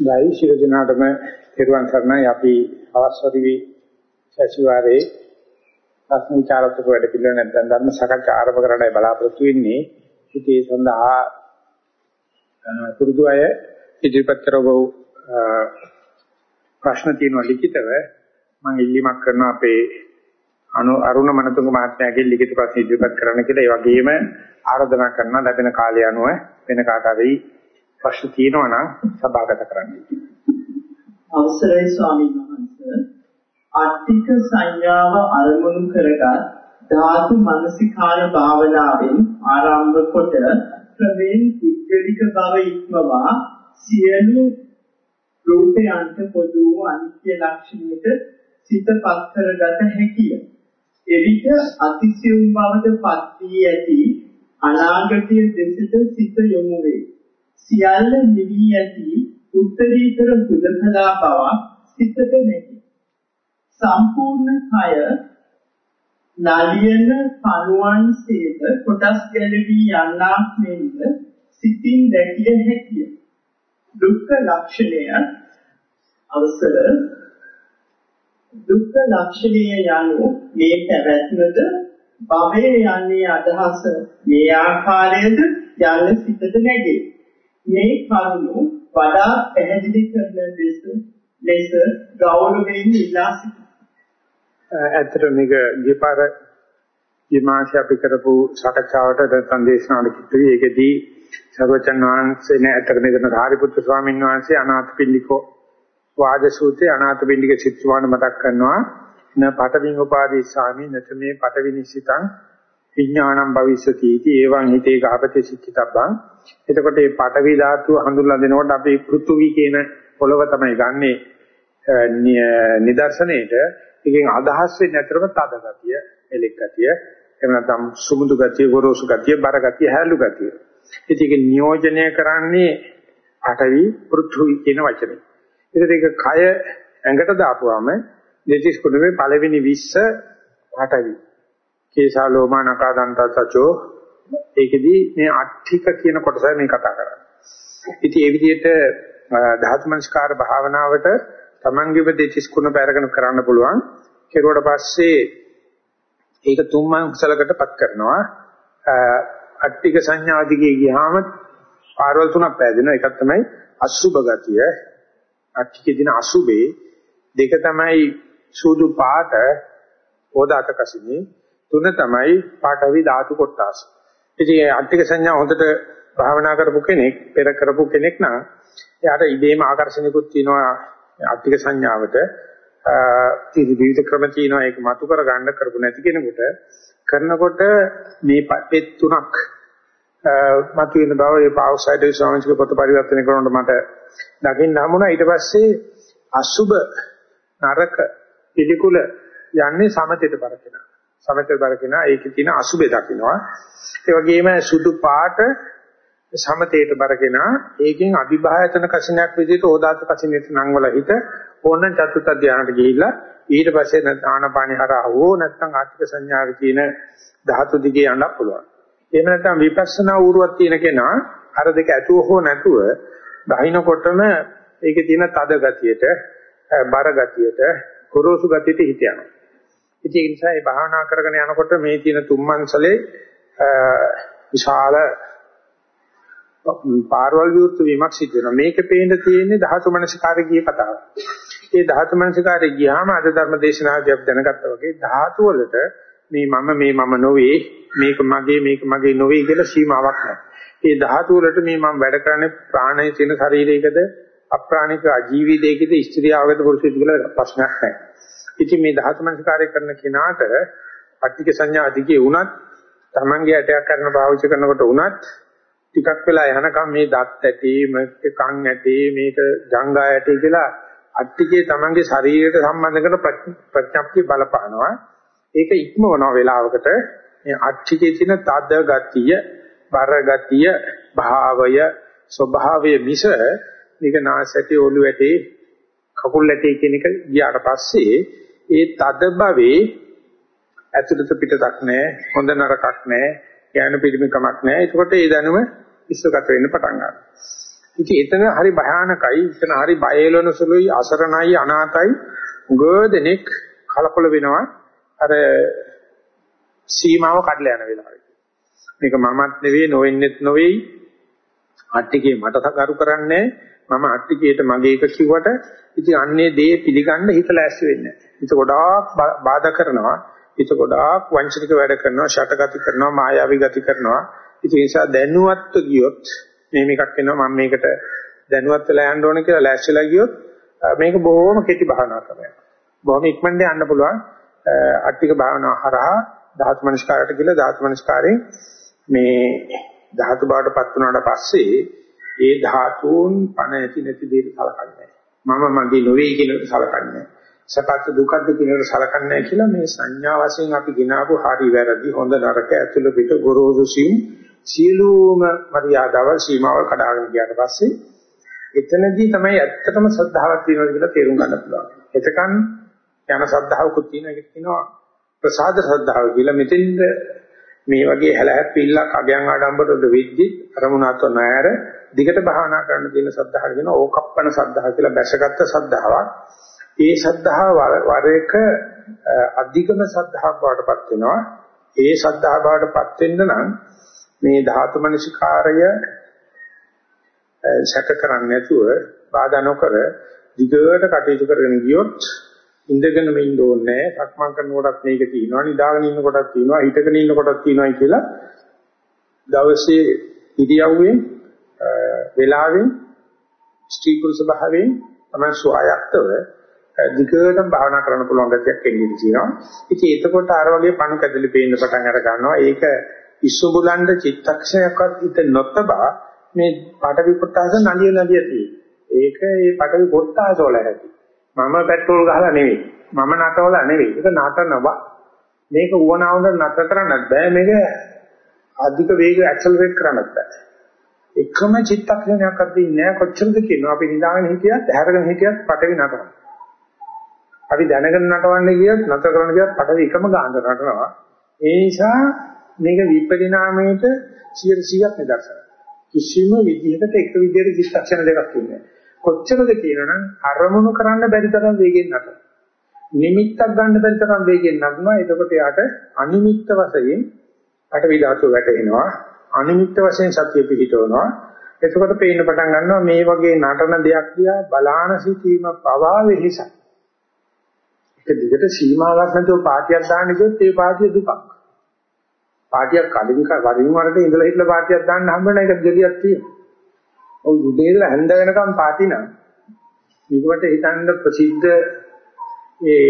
දැයි ශිර දිනාටම පෙරවන් සරණයි අපි අවස්වරි සතිವಾರේ ප්‍රශ්න විචාරත්මක වැඩ පිළිවෙල නැත්නම් ධර්ම සාකච්ඡා ආරම්භ කරන්නයි බලාපොරොත්තු වෙන්නේ. ඉතින් ඒ සඳහා පුරුදු අය ඉදිරිපත් කරගෝ ප්‍රශ්න තියෙනවා ලිඛිතව මම ඉල්ලීමක් කරනවා අපේ අනු අරුණ මනතුංග මහත්මයාගේ ලිඛිත ප්‍රශ්න ඉදිරිපත් කරන්න කියලා. ඒ වගේම ආරාධනා කරනවා ලැබෙන කාලය අනුව වෙන කාට හරි ප්‍රශ්න තියෙනවා නම් සභාගත කරන්න. අවසරයි ස්වාමීන් වහන්සේ. ආර්ථික සංඥාව අරමුණු කරගත් ධාතු මනසිකාර භාවනාවෙන් ආරම්භ කොට ක්‍රමෙන් උද්වේලික බව ඉක්මවා සියලු රූපයන්ට පොදු වූ අනිත්‍ය ලක්ෂණයට සිතපත් කරගත හැකිය. එවිට අතිසියුම් බවද පත් වී ඇති අනාගතයේ දෙසට සිත යොමු වේ. සියල්ල නිවි ඇති උත්තරීතර බුදකලා බවක් සිතට නැති. සම්පූර්ණ කය නාලියන පණුවන් සේද කොටස් ගැලවි යන්නාක් මෙන්ද සිතින් දැකිය හැකිය. දුක්ඛ ලක්ෂණය අවසර දුක්ඛ ලක්ෂණය යනු මේ පැවැත්මද භවයේ යන්නේ අදහස මේ ආකාරයේද යන්න සිතට නැගේ. මේ කරුණු වඩා පැහැදිලි කරන ලෙස ලෙස ගෞරවයෙන් ඉල්ලා සිටිනවා. ඇත්තට මේක ගිපාර විමාශ අපි කරපු සාකච්ඡාවට නැත්නම් දේශනාවට කිව්වේ ඒකෙදී සර්වචන් වහන්සේ නැතර මෙතන ධාරිපුත්‍ර ස්වාමීන් වහන්සේ අනාථපිණ්ඩිකෝ වාද සූත්‍රයේ අනාථපිණ්ඩික සිත්වාන මතක් කරනවා න පටවින් උපාදී සාමි නත මේ පටවිනිසිතං විඥාණං භවිෂති इति එවං හිතේ ගහපති සික්කිතබ්බං එතකොට මේ පටවි ධාතුව හඳුන්ලා දෙනකොට අපි පෘථුවි කියන පොළව තමයි ගන්නෙ. නිදර්ශනයේට එකෙන් අදහස් වෙන්නේ නැතරම තද ගතිය එලෙක් ගතිය එහෙම නැත්නම් සුමුදු ගතිය ගොරෝසු ගතිය බර ගතිය හැලු ගතිය. ඉතින් ඒක නියෝජනය කරන්නේ පටවි පෘථුවි කියන වචනේ. ඒකට ඒක කය ඇඟට දාපුවාම දෙතිස් කුඩුවේ පළවෙනි 20 පටවි කේසා ලෝමා නකා දන්ත සචෝ ඒකෙදි මේ අට්ඨික කියන කොටසයි මේ කතා කරන්නේ. ඉතින් ඒ විදිහට ධාතු මනස්කාර භාවනාවට තමන්ගේව දෙතිස් කුණ පැරගෙන කරන්න පුළුවන්. කෙරුවට පස්සේ ඒක තුන් මංසලකටපත් කරනවා. අට්ඨික සංඥා දිගේ ගියාම පාරවල් තුනක් පෑදෙනවා. එකක් තමයි අසුබ ගතිය. අට්ඨිකේ දින අසුබේ දෙක තමයි සූදු පාට ඕදාත කසිනේ තුන තමයි පාඨවි ධාතු කොටස්. ඉතින් අට්ටික සංඥා හොඳට භාවනා කරපු කෙනෙක්, පෙර කරපු කෙනෙක් නම් එයාට ඉබේම ආකර්ෂණිකුත් තියෙනවා අට්ටික සංඥාවට. විවිධ ක්‍රම තියෙනවා ඒක මතු කර ගන්න කරපු නැති කෙනෙකුට කරනකොට මේ පෙත් තුනක් මතුවෙන බව ඒ පාවසයිඩ් ස්වාමීන්ගේ පොත පරිවර්තනය කරනකොට මට දකින්න හමුණා ඊට පස්සේ අසුබ නරක පිළිකුල යන්නේ සමතේට බරකෙනා සමතේට බරකෙනා ඒකේ තියෙන අසුබේ දකින්නවා. ඒ වගේම සුදු පාට සමතේට බරකෙනා ඒකෙන් අභිභායතන කසිනයක් විදිහට ඕදාත කසිනෙට නංවල හිත ඕනනම් චතුත් ධානයට ගිහිල්ලා ඊට පස්සේ ආනපානි හරහා හෝ නැත්නම් ආර්ථික සංඥාවේ තියෙන ධාතු දිගේ යන්න පුළුවන්. එහෙම නැත්නම් විපස්සනා ඌරුවක් තියෙන කෙනා අර දෙක ඇතුව හෝ නැතුව බහිනකොටම ඒකේ තියෙන තද ගතියට, බර ගතියට, කුරුසු ගතියට හිත යනවා. ඉතින් ඒ නිසා මේ භාවනා කරගෙන යනකොට මේ තියෙන තුම්මන්සලේ විශාල පාරවල් විවෘත වීමක් සිද්ධ වෙනවා. මේකේ පේන්න තියෙන්නේ ධාතු මනසිකාරය කිය කතාව. ඒ ධාතු මනසිකාරය ගියාම අද ධර්ම දේශනාවදී අපි දැනගත්තා වගේ ධාතු වලට මේ මම මේ මම නොවේ මේක මගේ මේක මගේ නොවේ කියලා සීමාවක් නැහැ. ඒ ධාතු වලට මේ මම වැඩ කරන්නේ ප්‍රාණයේ තියෙන ශරීරයකද අප්‍රාණික අජීවීදයකද ස්ත්‍රියවද පුරුෂයෙක්ද කියලා ප්‍රශ්නයක් නැහැ. ඉතින් මේ ධාතු මනස්කාරය කරන කෙනාට පටික සංඥා අධිකේ වුණත් Tamange ඇටයක් කරන භාවිත කරනකොට වුණත් ටිකක් වෙලා යනකම් මේ දත් ඇටි මේක කන් ඇටි මේක ජංගා ඇටි කියලා අට්ටිකේ Tamange ශරීරයට සම්බන්ධ කරන ප්‍රඥප්තිය බලපානවා. ඒක ඉක්මවන වෙලාවකට මේ අට්ටිකේ තියෙන තද ගතිය බර ගතිය, භාවය, ස්වභාවය මිස මේක නාසයටේ ඔලු ඇටේ කකුල් ඇටේ කියන එක ගියාට පස්සේ ඒ තද භවේ ඇතුළත පිටතක් නැහැ, හොඳ නරකක් නැහැ, ඥාන පිළිමිකමක් නැහැ. ඒකකොට ඒ දැනුම විශ්වගත වෙන්න පටන් ගන්නවා. ඉතින් එතන හරි භයානකයි, එතන හරි බයලවන සුළුයි, අසරණයි, අනාතයි. උගදෙනෙක් කලකොල වෙනවා. අර සීමාව කඩලා යන වෙලාවට. මේක මමත් නෙවෙයි, නොවෙන්නෙත් නෙවෙයි. අට්ටිකේ මට කරු කරන්නේ මම අට්ටිකේට මගේ එක කිව්වට ඉතින් අන්නේ දේ පිළිගන්න හිත ලෑස්ති වෙන්නේ නැහැ. හිත ගොඩාක් බාධා කරනවා. හිත ගොඩාක් වංචනික වැඩ කරනවා, ෂටගති කරනවා, මායාවී ගති කරනවා. ඉතින් ඒ නිසා දැනුවත්ව ගියොත් මේ මේකක් වෙනවා මම මේකට දැනුවත් වෙලා යන්න ඕන කියලා ලෑස්තිලා ගියොත් මේක බොහොම කෙටි භාවනා ක්‍රමයක්. බොහොම ඉක්මනට යන්න පුළුවන් අට්ටික භාවනාව හරහා ධාතු මනස්කාරයට කියලා ධාතු මනස්කාරයෙන් මේ ධාතු බවටපත් වුණාට පස්සේ ඒ ධාතුන් පණ ඇති නැති දෙයට සලකන්නේ මම මගේ නොවේ කියන සලකන්නේ සපත් දුකද කියන සලකන්නේ කියලා මේ සංඥා වශයෙන් අපි ගినాපු හරි වැරදි හොඳ නරක ඇතුළ පිට ගොරෝසු සිම් සියලුම මරියාදවල් සීමාවල් කඩාගෙන ගියාට පස්සේ එතනදී තමයි ඇත්තටම ශ්‍රද්ධාවක් තියෙනවා කියලා තේරුම් ගන්න පුළුවන්. එතකන් යන ශ්‍රද්ධාවකුත් තියෙන එක කියනවා ප්‍රසාද ශ්‍රද්ධාව කියලා. මෙතෙන්ද මේ වගේ හැලහැප්පිල්ලක් අගයන් ආඩම්බරවල වෙද්දි අරමුණාත නැර දිගට භාවනා කරන්න තියෙන ශ්‍රද්ධාව කියන ඕකප්පන ශ්‍රද්ධාව කියලා බැසගත්ත ශ්‍රද්ධාවක්. ඒ ශ්‍රද්ධාව වර එක අධිකම ශ්‍රද්ධාවක් බවටපත් වෙනවා. ඒ ශ්‍රද්ධාව බවටපත් වෙන්න නම් මේ ධාතු මනසිකාරය සැක කරන්නේ නැතුව බාධා නොකර දිගට කටයුතු කරගෙන ගියොත් ඉඳගෙන ඉන්න ඕනේ සක්මන් කරනකොටත් මේක තියෙනවා නිදාගෙන ඉන්න කොටත් තියෙනවා හිටගෙන ඉන්න කොටත් තියෙනවායි කියලා දවසේ ඉරියව්වෙන් වෙලාවෙන් ස්ත්‍රී පුරුෂ භාවයෙන් තමයි සුවයක්තව දිගටම භාවනා කරන්න පුළුවන් ගැතියක් එන්නේ තියෙනවා. ඉතින් එතකොට අර වගේ පණු කැදලි පේන්න පටන් අර ගන්නවා. ඒක ඉස්සුබුලන්ද චිත්තක්ෂණයක්වත් හිත නොතබා මේ පාඨවි කොටස නලිය නලිය තියෙන්නේ. ඒක ඒ පාඨවි කොටස වල ඇති. මම පෙට්‍රෝල් ගහලා නෙවෙයි. මම නටවලා නෙවෙයි. ඒක නටනවා. මේක උවනවුන නතර කරන්නත් බෑ. මේක අධික වේගය ඇක්සලරේට් කරන්නත් බෑ. එකම චිත්තක්ෂණයක් අද්දී නෑ කොච්චරද කියනවා. අපි නිදාගෙන හිටියත්, ඇහැරගෙන හිටියත් පටවි නටනවා. අපි දැනගෙන නටවන්නේ කියත්, නතර කරන්න කියත් පටවි එකම ගානට නටනවා. ඒ නිසා මේක විපරිණාමයට 100%ක් නිදර්ශනයි. කිසිම විදිහකට එක විදිහට චිත්තක්ෂණ දෙකක් ඉන්නේ. කොච්චරද කියනනම් අරමුණු කරන්න බැරි තරම් වේගෙන් නටන. නිමිත්තක් ගන්න බැරි තරම් වේගෙන් නටනවා. එතකොට යාට අනිමිත්ත වශයෙන් අටවි ධාතු වැටෙනවා. අනිමිත්ත වශයෙන් සතිය පිහිටවනවා. එතකොට පේන්න පටන් ගන්නවා මේ වගේ නටන දෙයක් දිහා බලාන සිටීම පවා වෙහිසක්. ඒක දිගට සීමාවක් නැතුව පාටියක් දාන්න ගියොත් ඒ පාටිය දුකක්. පාටියක් කලින් වරින් වරට ඉඳලා හිටලා පාටියක් දාන්න හම්බ වෙන එක දෙලියක් තියෙනවා. ඔය උදේ ඉඳලා හැන්ද වෙනකම් පාටි නම් මේකට හිතන්න ප්‍රසිද්ධ ඒ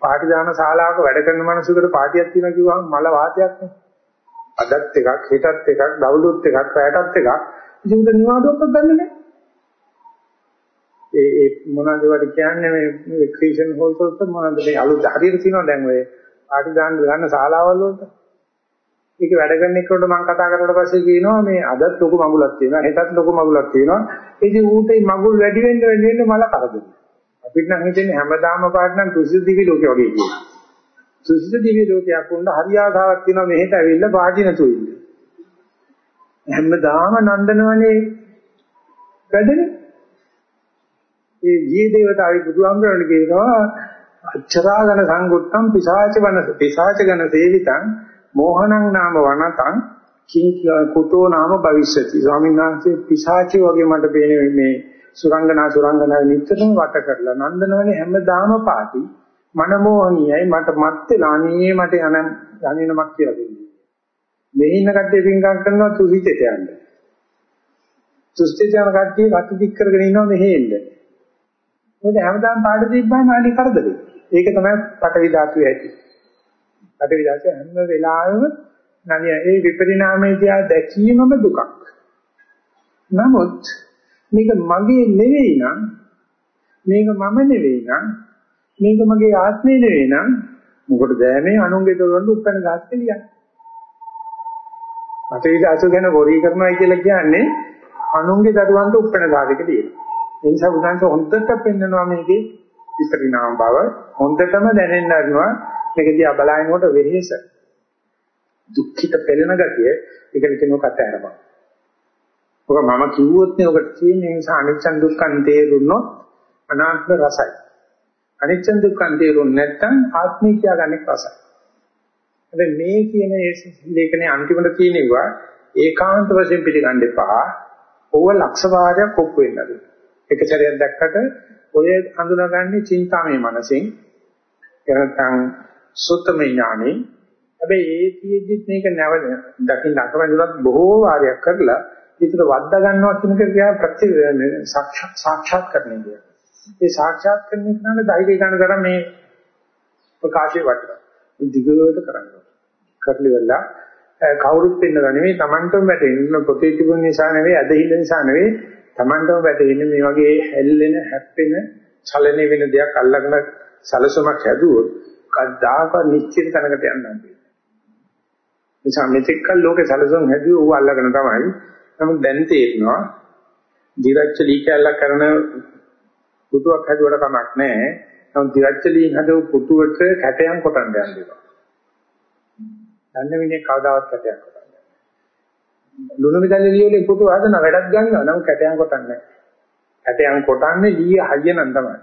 පාටි දාන ශාලාවක වැඩ කරන මිනිසුකට පාටියක් තියෙනවා කිව්වම මල වාතයක් නේ. අදත් එකක් හෙටත් එකක් දවල්ුත් එකක් රැයටත් එකක්. උද නිවාඩුවක් ගන්න නැහැ. ඒ ඒ මොනවද ඒවට කියන්නේ මේ ක්‍රිස්තියන් හෝල් වලට මොනවද? මේ අලුත් හරියට තියෙනවා දැන් ඔය පාටි දාන්න ගන්න ශාලාවල් වලට. ඒක වැඩ කරන එකට මම කතා කරලා පස්සේ කියනවා මේ අදත් ලොකු මගුලක් තියෙනවා හෙටත් ලොකු මගුලක් තියෙනවා. ඉතින් ඌට මගුල් වැඩි වෙන්න වැඩි වෙන්න මල කරදෙන අපිට නම් හිතෙන්නේ හැමදාම පාට නම් තුසිත දිවි ලෝකේ වගේ කියනවා තුසිත දිවි ලෝකයක් වුණ හරි ආසාවක් තියෙනවා මෙහෙට ඇවිල්ලා පාටි නැතුව ඉන්න. හැමදාම නන්දනවනේ. වැඩනේ. ඒ ජී දේවතාවි බුදුහාමුදුරනේ කියනවා අච්චරාගන සංගුත්තම් පිසාච වන පිසාච ගන සේවිතං මෝහණං නාම වනතං කිං කුතෝ නාම භවිෂ්‍යති. ස්වාමීන් වහන්සේ පිසාචි වගේ මට පේන්නේ මේ සුරංගනා සුරංගනා නිතරම වට කරලා නන්දනවනේ හැමදාම පාටි. මනමෝහණියයි මට මත් වෙලා අනේ මට යන යන්නමක් කියලා දෙන්නේ. මේ ඉන්න කට්ටිය පින්කම් කරනවා තුසිතට යන්න. තුසිතට යන කට්ටිය කට දික් කරගෙන ඉන්නවා මෙහෙ එන්න මොකද හැමදාම පාටි තිබ්බම අලි කරදරේ. ඒක තමයි පටවි ධාතුවේ ඇති. අට විලාසය හැම වෙලාවෙම නනිය ඒ විපරිණාමයේ තියා දැකීමම දුකක්. නමුත් මේක මගේ නෙවෙයි නම් මේක මම නෙවෙයි නම් මේක මගේ ආත්මය නෙවෙයි නම් මොකටද මේ අනුන්ගේ දොරවල් උපැන ගාස්තේ ලියන්නේ. අට විලාසය ගැන වොරි කරනවා කියලා කියන්නේ අනුන්ගේ දරුවන්ට උපැන ගාවික තියෙනවා. ඒ නිසා බුදුන්ස හොඳට පෙන්නනවා මේකේ විපරිණාම බව හොඳටම දැනෙන්න අරනවා මේක දිහා බලනකොට වෙහෙස දුක්ඛිත පෙළෙන ගතිය ඒකට කියනවා කත ඇරපන්. ඔක මම කිව්වොත් නේ ඔකට තියෙන නිසා අනිච්ච දුක්ඛන් තේරුනොත් අනාත්ම රසයි. අනිච්ච දුක්ඛන් තේරුනේ නැත්නම් ආත්මය කියාගන්නේ රසයි. හැබැයි මේ කියන ලේඛනයේ අන්තිමට තියෙනවා ඒකාන්ත වශයෙන් පිළිගන්න එපා. ඕව ලක්ෂ වාරයක් ඔප්පු වෙන්නද. එක සැරයක් දැක්කට ඔය හඳුනාගන්නේ චින්තාමය මනසෙන්. එහෙනම් සුත්තමේ ඥානෙ. හැබැයි ඒ තියෙද්දිත් මේක නැව දකින්න අකමැතිවත් බොහෝ වාරයක් කරලා ඒකට වද්දා ගන්නවා කියන එක කියන ප්‍රති සාක්ෂාත් කරන්නේ කියන්නේ. ඒ සාක්ෂාත් කරන කෙනාට ධෛර්ය ගන්න තරම් මේ ප්‍රකාශය වටිනවා. දිගට කරන්න. කරලි වෙලා කවුරුත් වෙන්නද නෙවෙයි Tamanටම වැටෙන්න පොතේ තිබුණ නිසා නෙවෙයි ඇදහිල්ල නිසා නෙවෙයි Tamanටම වැටෙන්නේ මේ වගේ හැල්ලෙන හැප්පෙන චලන වෙන දෙයක් අල්ලගෙන සලසමක් හැදුවොත් කද්දාක නිශ්චිත තැනකට යන්න නිසා මෙතෙක්කල් ලෝකේ සලසම් හැදුවේ ඌ අල්ලගෙන තමයි නමුත් දැන් තේරෙනවා දිරච්ච ලී කැල්ලක් කරන පුතුවක් හැදුවට කමක් නැහැ නමුත් දිරච්ච ලී හදව පුතුවට කැටයන් කොටන්න යන්න දෙනවා දන්න මිනිහ කවදාවත් කැටයක් කොටන්නේ නැහැ. ලුණු මිදල්ලේ ලියෝලේ පුතු හදන වැඩක් ගන්නවා නම් කැටයන් කොටන්නේ නැහැ. කැටයන් කොටන්නේ ලීය හයිය නම් තමයි.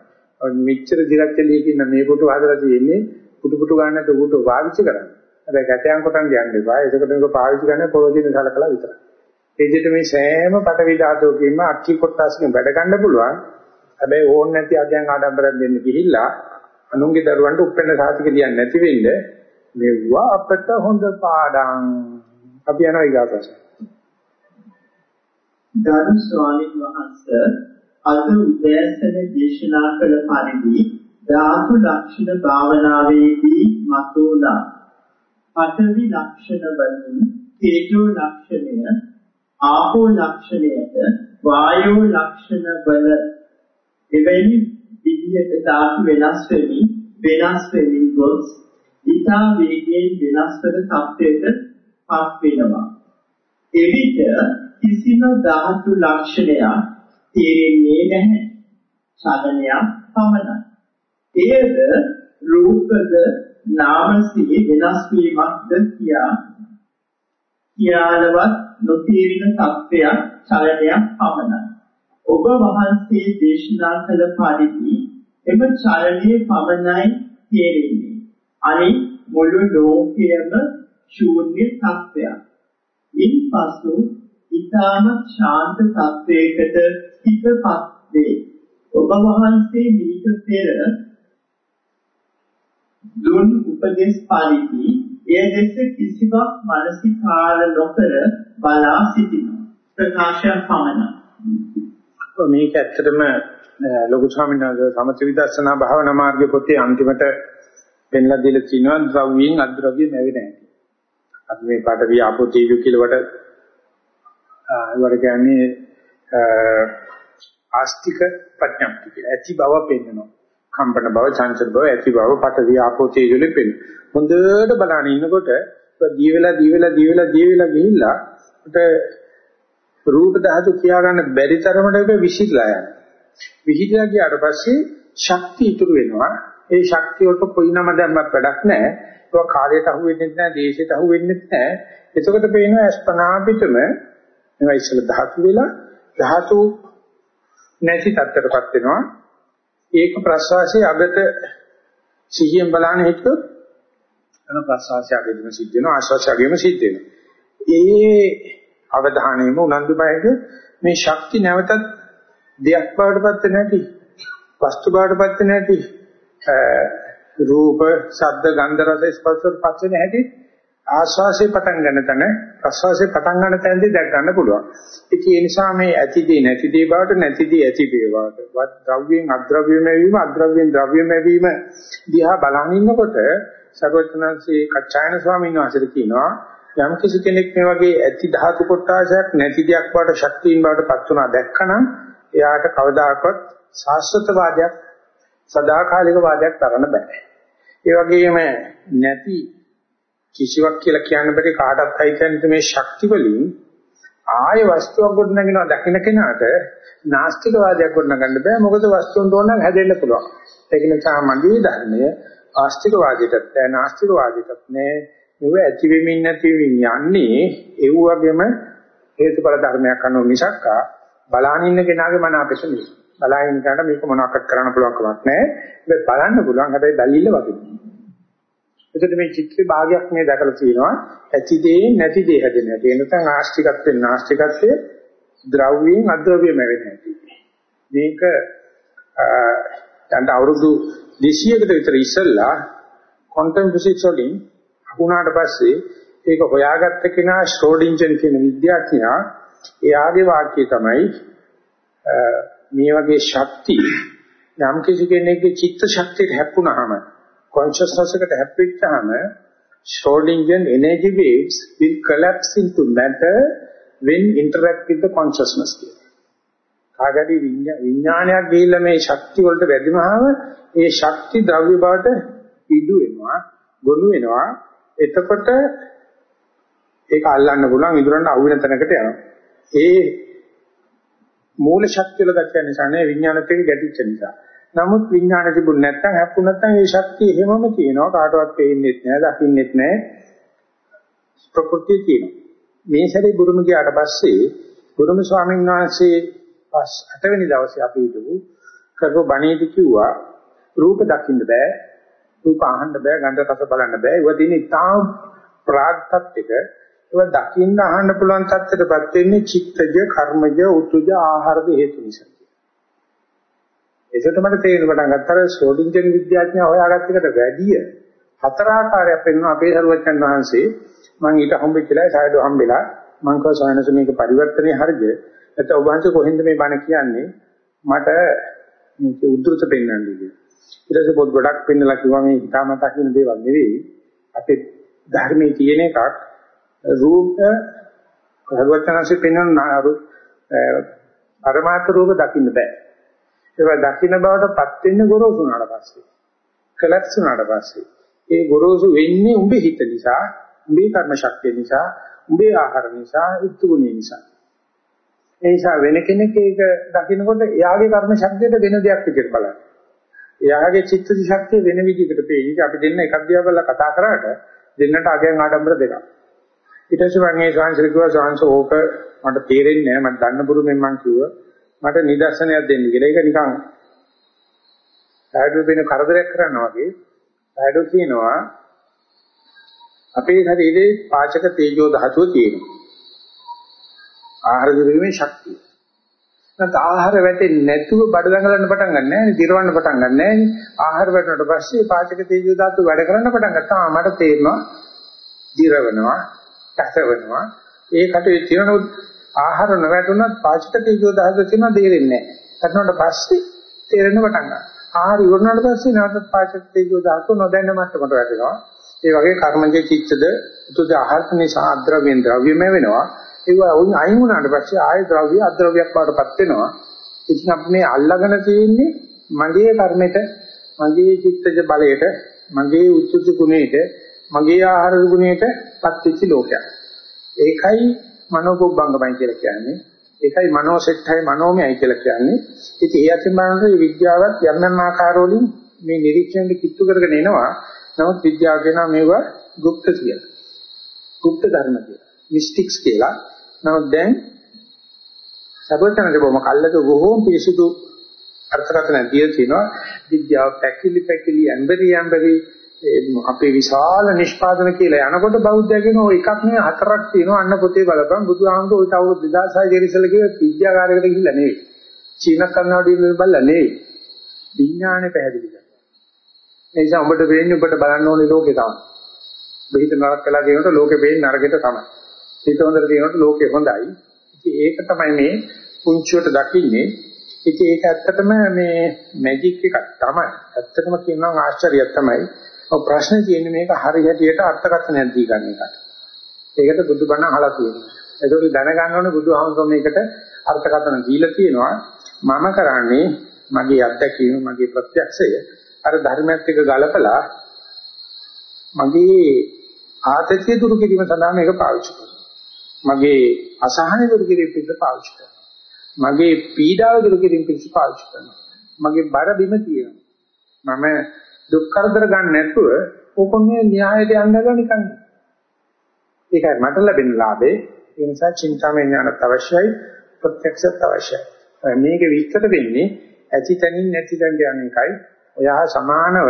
මෙච්චර දිලක්ක ලීකින්න මේ පුතු හදලා තියෙන්නේ පුතු පුතු ගන්න දුකට පාවිච්චි කරන්නේ. හැබැයි කැටයන් කොටන්න යන්න එපා. ඒකට මේක පාවිච්චි කරන්නේ පොරොදින සලකලා විතරයි. ඒ විදිහට මේ සෑම පටවි ධාතුවකින්ම අක්කි කොටස්කින් වැඩ ගන්න පුළුවන්. හැබැයි ඕන් නැති අධ්‍යයන ආඩම්බරයෙන් දෙන්න ගිහිල්ලා අනුන්ගේ දරුවන්ට උපෙන්න සාතික ලියන්නේ නැති වෙන්නේ මෙව්වා අපට හොඳ පාඩම්. අපි යනවා ඊගා ප්‍රශ්න. ගරු ස්වාමීන් වහන්සේ අද උදෑසන දේශනා කළ පරිදි ධාතු ලක්ෂණ භාවනාවේදී මතුණා. පඨවි ලක්ෂණ වලින් තේජෝ ලක්ෂණය, ආපෝ ලක්ෂණයට, වායෝ ලක්ෂණ වල එවැනි විදිහට ධාතු වෙනස් වෙමින් වෙනස් වෙමින් ගොස් ඉතා වේගයෙන් වෙනස් වන තත්ත්වයකට පත් වෙනවා. එවිට කිසිම ධාතු ලක්ෂණයක් තේරෙන්නේ නැහැ. චලනයක් පමණයි. එයද රූපද නාමසී වෙනස් වීමක්ද කියා කියාලවත් නොතේරෙන තත්ත්වයක් චලනයක් පමණයි. ඔබ වහන්සේ දේශනා කළ පරිදි එම චලනයේ පමණයි තේරෙන්නේ. අනිත් මුළු ලෝකයම ශූන්‍ය තත්ත්වයක්. ඉන්පසු ඊටම ශාන්ත තත්වයකට හිතපත් වේ. ඔබ වහන්සේ මීට පෙර දුන් උපදේශ පරිදි එය දෙස කිසිවක් මානසිකාර නොකර බලා සිටිනවා. ප්‍රකාශය පමණයි. මේක ඇත්තටම ලොකු ස්වාමීන් වහන්සේ සමථ විදර්ශනා භාවනා මාර්ගයේ පොතේ අන්තිමට පෙන්ලා දීලා තිනවා ද්‍රව්‍යයෙන් අද්‍රව්‍ය නැවෙන්නේ නැහැ. අපි මේ පාඨවි ආපෝ තේජු කියලා වට ඒවට කියන්නේ ආස්තික ප්‍රඥප්ති කියලා. ඇති බව පෙන්වනවා. කම්පන බව, චංචල බව, ඇති බව පාඨවි ආපෝ තේජු වලින් පෙන්වනවා. හොඳට බලන ඉන්නකොට දී වෙලා දී වෙලා දී වෙලා දී වෙලා ගිහිල්ලා උට රූප ධාතු කියා ගන්න බැරි තරමට විසිරලා යනවා. විහිදලා ගියාට පස්සේ ශක්තිය ඉතුරු වෙනවා. ඒ ශක්තිය වලට කොයි නම දැම්මත් වැඩක් නැහැ. ඒක කාලයට අහු වෙන්නේ නැහැ, දේශයට අහු වෙන්නේ නැහැ. එතකොට පේනවා අස්පනා පිටම මේවා ඉස්සල ධාතු වෙලා ධාතු නැති තත්ත්වයටපත් වෙනවා. ඒක ප්‍රසවාසයේ අගට සිහියෙන් බලන්න හිටියොත් අන ප්‍රසවාසය අගෙම සිද්ධ වෙනවා, ආශ්වාසය අගෙම සිද්ධ වෙනවා. ඒ අවධානයෙම උනන්දු බයද මේ ශක්ති නැවතත් දෙයක් බවටපත් නැති වස්තු බවටපත් නැති රූප, ශබ්ද, ගන්ධ, රස, ස්පර්ශ පස්ස වෙන හැටි ආස්වාසේ පටන් ගන්න තැන ප්‍රස්වාසේ පටන් ගන්න තැනදී දැක් ගන්න පුළුවන්. ඉතින් ඒ නිසා මේ ඇතිදී නැතිදී බවට නැතිදී ඇති බවට ද්‍රව්‍යයෙන් අද්‍රව්‍යම වීම අද්‍රව්‍යයෙන් ද්‍රව්‍යම වීම දිහා බලන ඉන්නකොට සර්වඥාන්සේ කච්චායන ස්වාමීන් වහන්සේ කියනවා යම් කිසි කෙනෙක් මේ වගේ ඇති ධාතු කොටාසයක් නැති දෙයක් බවට ශක්තියින් බවට පත් වුණා දැක්කනම් එයාට කවදාකවත් සාස්වතවාදයක් සදාකාලික වාදයක් තරන්න බෑ. ඒ වගේම නැති කිසිවක් කියලා කියන්න බැරි කාටවත් හිතන්නේ මේ ශක්ති වලින් ආය වස්තුවක් ගොඩනගෙනවා දකින්න කෙනාට නාස්තික වාදයක් ගොඩනගන්න බෑ මොකද වස්තුන් ඕන නම් හැදෙන්න පුළුවන්. ඒක නිසා මගේ ධර්මය ආස්තික වාදයටත් නෑ නාස්තික වාදයටත් නෑ. ඒව ඇති වෙමින් නැති වෙමින් යන්නේ ඒ වගේම හේතුඵල ධර්මයක් අනුව මිසක් බලාගෙන ඉන්න කෙනාගේ මන අපේස නෙවෙයි. බලාගෙන ඉන්න කෙනාට මේක මොනවක්වත් කරන්න පුළුවන් කමක් නැහැ. ඒක බලන්න පුළුවන් හැබැයි දලිල්ල වගේ. එතකොට මේ චිත්‍රේ භාගයක් මේ දැකලා තියෙනවා ඇති දේ නැති දේ හැදෙන හැටි. එනතන් ආස්තිකත්වෙන් නාස්තිකත්වයේ ද්‍රව්‍යයෙන් අද්‍රව්‍යම වෙන හැටි. මේක දැන් අවුරුදු 200කට විතර ඉස්සෙල්ලා ක්වොන්ටම් ෆිසික්ස් වලින් අහුණාට පස්සේ ඒක හොයාගත්ත කෙනා ශ්‍රෝඩින්ජර් කියන විද්‍යාඥයා එයාගේ වාක්‍යය තමයි මේ වගේ ශක්ති යම් කිසි කෙනෙක්ගේ චිත්ත ශක්තියට හැප්පුණාම consciousness එකට හැප්පෙච්චාම Schrodinger energy waves will collapse into matter when interact with the consciousness කියලා. කාගරි විඥානයක් ගිහිල්ලා මේ ශක්තිය වලට වැදිනවහම ඒ ශක්ති ද්‍රව්‍ය බවට පිටු වෙනවා, ගොනු වෙනවා. එතකොට ඒක අල්ලන්න පුළුවන් ඉදරන්න අහු වෙන තැනකට යනවා. ඒ මූල ශක්තිය වල ගැටිය නිසා නේ විඥානත් එක්ක ගැටිච්ච නිසා. නමුත් විඥාන තිබුණ නැත්නම් හැප්පු නැත්නම් ඒ ශක්තිය එහෙමම තියෙනවා කාටවත් පේන්නේත් නැහැ දකින්නෙත් නැහැ ප්‍රകൃතිය තියෙනවා මේ සැරේ බුරුම ගියාට පස්සේ බුරුම ස්වාමීන් වහන්සේ පස් අටවෙනි දවසේ අපි හිටපු කරපු බණේදී කිව්වා රූප දකින්න බෑ රූප අහන්න බෑ ගන්ධ රස බලන්න බෑ. ඒවා තියෙන ඉතාම ප්‍රාග්තත්තික ඒවා දකින්න අහන්න පුළුවන් තත්ත්වයටපත් වෙන්නේ චිත්තජ කර්මජ උතුජ ආහාරද හේතු නිසා ඒකට මට තේරෙන පටන් ගත්තා ශ්‍රෝඩින්ජර් විද්‍යාඥයා හොයාගත්ත එකට වැඩිය හතර ආකාරයක් පෙන්වන අපේ සරුවච්චන් වහන්සේ. මම ඊට හම්බෙච්චලා සායදෝ හම්බෙලා. මම කව සයනස මේක පරිවර්තනේ හරිද? නැත්නම් ඔබ වහන්සේ කොහෙන්ද මේ බණ කියන්නේ? මට මේක උද්දෘත පෙන්වන්න කියලා ඊට පස්සේ පොත් ගොඩක් පෙන්නලා කිව්වා මේ හිතාමතා කියන දේවල් නෙවෙයි අපේ ධර්මයේ තියෙන එකක් රූප සරුවච්චන්සේ පෙන්වන පරමාර්ථ රූප දකින්න බෑ ඒවා දකින්න බවටපත් වෙන්නේ ගොරෝසු වුණාට පස්සේ. කලැප්ස් වුණාට පස්සේ. ඒ ගොරෝසු වෙන්නේ උඹේ හිත නිසා, උඹේ කර්ම ශක්තිය නිසා, උඹේ ආහාර නිසා, උත්තුගුණය නිසා. ඒ නිසා වෙන කෙනෙක් ඒක දකින්නකොට එයාගේ කර්ම ශක්තියට වෙන දෙයක් විදිහට බලන්න. එයාගේ චිත්ත ශක්තිය වෙන විදිහකට පේන්නේ. අපි දෙන්න එකක් දිහා බලලා කතා කරාට දෙන්නට අගයන් ආඩම්බර දෙකක්. ඊට පස්සේ මම මේ ශාන්සිර කිව්වා ශාන්ස ඕක මට තේරෙන්නේ නැහැ. මම දන්න බුරුමෙන් මම කිව්වා මට නිදර්ශනයක් දෙන්න කියලා. ඒක නිකන් සායඩු වෙන කරදරයක් කරනවා වගේ. සායඩු කියනවා අපේ ශරීරේ පාචක තේජෝ ධාතුව තියෙනවා. ආහාර දිරීමේ ශක්තිය. නැත්නම් ආහාර වැටෙන්නේ නැතුව බඩ දඟලන්න පටන් ගන්න නැහැ නේ, දිරවන්න පටන් ගන්න නැහැ නේ. ආහාර වැටුණාට පස්සේ පාචක තේජෝ ධාතුව වැඩ කරන්න පටන් ගත්තා. මට තේරෙනවා දිරවනවා, කැසවෙනවා. ඒකට ඒ තියෙන ආහාර නොවැටුණත් පාචක තේජෝ දහස තියෙනවා තේරෙන්නේ නැහැ. කරනකොට පස්සේ තේරෙන පටන් ගන්නවා. ආහාර ඉවරනාට පස්සේ නැවතත් පාචක තේජෝ දහස නොදැන්න මට්ටමට වැටෙනවා. ඒ වගේ කර්මජේ චිත්තද උතුද ආහාර නිසා අද්‍රව්‍යෙන් ද්‍රව්‍යමය වෙනවා. ඒවා වුණ අයින් වුණාට පස්සේ ආය ද්‍රව්‍ය අද්‍රව්‍යයක් බවටපත් වෙනවා. ඉතින් අපි මේ අල්ලගෙන තියෙන්නේ මගේ කර්මෙට, මගේ චිත්තජ බලයට, මගේ උච්ච ගුණයට, මගේ ආහාර ගුණයට පත් වෙච්ච ලෝකයක්. ඒකයි මනෝපොබ්බංගමයි කියලා කියන්නේ. ඒකයි මනෝසෙට්ඨයි මනෝමයයි කියලා කියන්නේ. ඉතින් ඒ අතින් බලනකොට මේ විද්‍යාවත් යම් යම් ආකාරවලින් මේ නිරීක්ෂණය කිට්ටු කරගෙන එනවා. නමුත් විද්‍යාව කියනවා මේවා গুপ্ত කියලා. গুপ্ত ධර්ම කියලා. මිස්ටික්ස් කියලා. නමුත් දැන් සබතනද බොම කල්ලක බොහෝම පිරිසුදු අර්ථකථන දීලා තිනවා. විද්‍යාව පැකිලි පැකිලි ඇම්බරි ඇම්බරි අපේ විශාල නිෂ්පාදන කියලා යනකොට බෞද්ධය කියන ඔය එකක් නෙවෙයි හතරක් තියෙනවා අන්න පොතේ බලපන්. බුදුහාමුදුරුවෝ ඔය අවුරුදු 2600 ඉරිසල කිව්ව විද්‍යාකාරයකට ගිහිල්ලා නෙවෙයි. චීන කන්නාඩි වල බලලා නෙවෙයි. විඥානේ පැහැදිලි කරනවා. ඒ නිසා උඹට වෙන්නේ උඹට බලන්න ඕනේ ලෝකේ තමයි. බෙහිත නරක කළා කියනකොට ලෝකේ වෙන්නේ නරකෙට තමයි. හිත හොඳට තියෙනකොට ලෝකේ හොඳයි ඉතින් ඒක තමයි මේ පුංචිවට දකින්නේ ඉතින් ඒක ඇත්තටම මේ මැජික් එකක් තමයි ඇත්තටම කියනවා ආශ්චර්යයක් තමයි ඔව් ප්‍රශ්නේ තියෙන්නේ මේක හරි හැටියට අර්ථකථනයක් දී ගන්න එකට. ඒකට බුදුබණ අහලා තියෙනවා. ඒකෝට දැනගන්න ඕනේ බුදුහාමුදුරුවෝ මේකට අර්ථකථන දීලා තියෙනවා. මම කරන්නේ මගේ අත්දැකීම මගේ ප්‍රත්‍යක්ෂය අර ධර්මයත් එක්ක ගලපලා මගේ ආතතිය දුරු කිරීම සඳහා මේක පාවිච්චි කරනවා. මගේ අසහනය දුරු කිරීම පිණිස පාවිච්චි කරනවා. මගේ පීඩාව දුරු කිරීම පිණිස පාවිච්චි කරනවා. මගේ බර බිම තියෙනවා. මම දුක් කරදර ගන්න නැතුව ඕකම න්‍යායයට යන්නදලා නිකන් ඒකයි මට ලැබෙන ලාභේ ඒ නිසා චින්තාමය ඥානත් අවශ්‍යයි ප්‍රත්‍යක්ෂත් අවශ්‍යයි. මේක විස්තර වෙන්නේ ඇති තැනින් නැති තැනට යන එකයි. ඔයා සමානව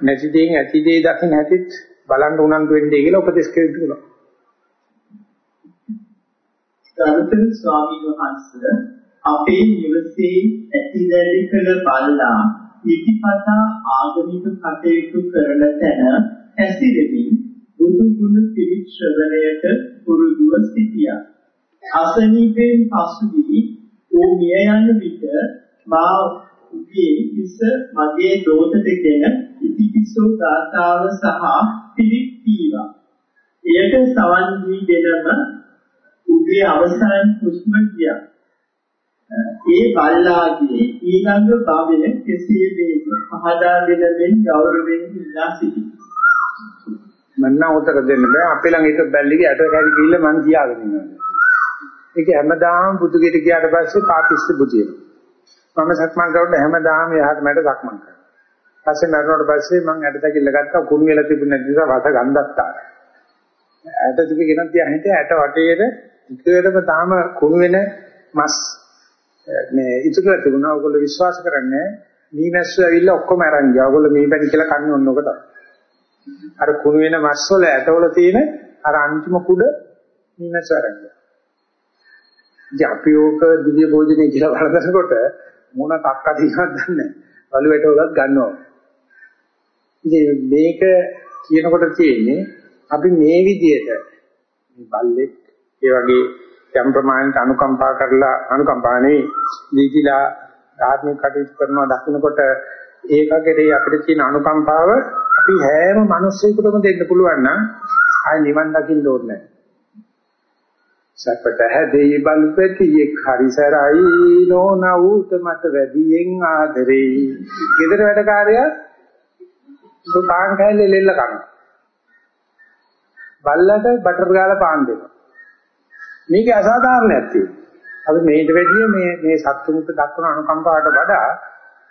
නැති දෙයින් ඇති දෙය දකින්න හැටිත් බලන්න උනන්දු වෙන්නේ කියලා උපදෙස් කෙරෙන්න ගරුතර ස්වාමීන් වහන්සේ අපේ නිවසේ ඇතිදැලි කළ බල්ලා පිටිපතා ආගමික කටයුතු කරන තැන හැසිරෙමින් බුදු ගුණ පිළිත් ශ්‍රවණයට පුරුදුව සිටියා. අසනීපෙන් පසුදී ඌ මිය යන විට මා උගේ හිස මගේ දෝතටගෙන ඉතිපිසෝ ගාථාව සහ පිළිත් කීවා. එයට සවන් දීගෙනම උගේ අවසන් හුස්ම ගියා. ඒ බල්ලාගේ ඊළඟ භවය කෙසේ වේද පහදා දෙමින් ගෞරවයෙන් ඉල්ලා සිටිනවා. මන්න උත්තර දෙන්න බෑ අපේ ළඟ එක බැල්ලිගේ ඇට කැරි කිල්ල මං කියාගෙන ඉන්නවා. ඒක හැමදාම බුදුගෙට ගියාට පස්සේ පාපිස්ස බුදිනවා. මම සක්මන් කරනකොට හැමදාම එහාට මට සක්මන් කරනවා. පස්සේ මරනකොට පස්සේ මං ඇට දැකිල්ල ගත්තා කුණු වෙලා තිබුණ නැති නිසා වට ගන්දක් තාරා. ඇට ටික ගෙනත් තියා හිටිය ඇට වටේට ඉතේරම තාම කුණු වෙන මස් මේ ඉතුරු තිබුණා. ඔයගොල්ලෝ විශ්වාස කරන්නේ මීමැස්සු ඇවිල්ලා ඔක්කොම අරන් ගියා. ඔයගොල්ලෝ මීපැණි කියලා කන්නේ ඔන්න ඔක තමයි. අර කුණු වෙන මස් වල ඇටවල තියෙන අර අන්තිම කුඩ මීමැස්සු අරන් ගියා. ඉතින් අපි ඕක දිව්‍ය භෝජනේ කියලා වළඳනකොට මොන කක්ක දිනවද දන්නේ නැහැ. වලු වැටවලත් ගන්නවා. ඉතින් මේක කියනකොට තියෙන්නේ අපි මේ විදිහට මේ බල්ලෙක් ඒ වගේ යම් ප්‍රමාණයට අනුකම්පා කරලා අනුකම්පා නෙවෙයි දීතිලා ආත්මික කටයුතු කරනවා දකින්නකොට ඒකකදී අපිට තියෙන අනුකම්පාව අපි හැම මිනිස්සෙකුටම දෙන්න පුළුවන් නම් ආය නිවන් දකින්න ඕනේ නැහැ. සපට හැදේ බලපතියෙක් හරිසරයි නෝනවුත මට වැඩියෙන් ආදරේ. ගෙදර වැඩකාරයා දුකාන් කැලේ ලෙල්ල කරනවා. බල්ලට බටර් ගාලා පාන් දෙනවා. මේකේ අසාධාරණයක් තියෙනවා. අපි මේට වැඩිය මේ මේ සත්තුන්ට දක්වන අනුකම්පාවට වඩා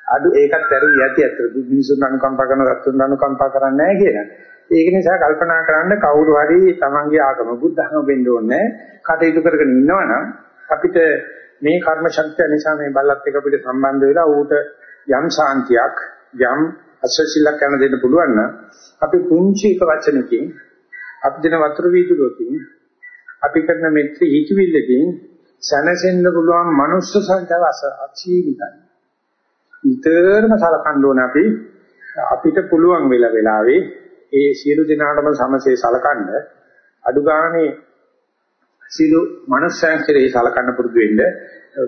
අඩු ඒකත් ඇරුයි ඇති ඇත්තට මිනිසුන් අනුකම්පා කරන සත්තුන් අනුකම්පා කරන්නේ නැහැ කියලා. ඒක නිසා කල්පනා කරන්න කවුරු හරි තමන්ගේ ආගම බුද්ධහම වෙන්න ඕනේ කටයුතු කරගෙන ඉන්නවනම් අපිට මේ කර්ම ශක්තිය නිසා මේ බල්ලත් එක්ක අපිට සම්බන්ධ වෙලා ඌට යම් ශාන්තියක් යම් අසසිලක් යන දෙන්න පුළුවන් නම් අපි පුංචි එක වචනකින් අපි දෙන වතුර වීදුරුවකින් අපි කරන මෙත්‍රි හිතවිල්ලකින් සැනසෙන්න පුළුවන් මනුස්ස සංඛ්‍යාව අසීමිතයි. විතරම සලකන්න ඕනේ අපි. අපිට පුළුවන් වෙලා වෙලාවේ ඒ සියලු දෙනාටම සමසේ සලකන්න අඩු ගානේ සියලු මනුස්සයන් කෙරෙහි සලකන්න පුරුදු වෙන්න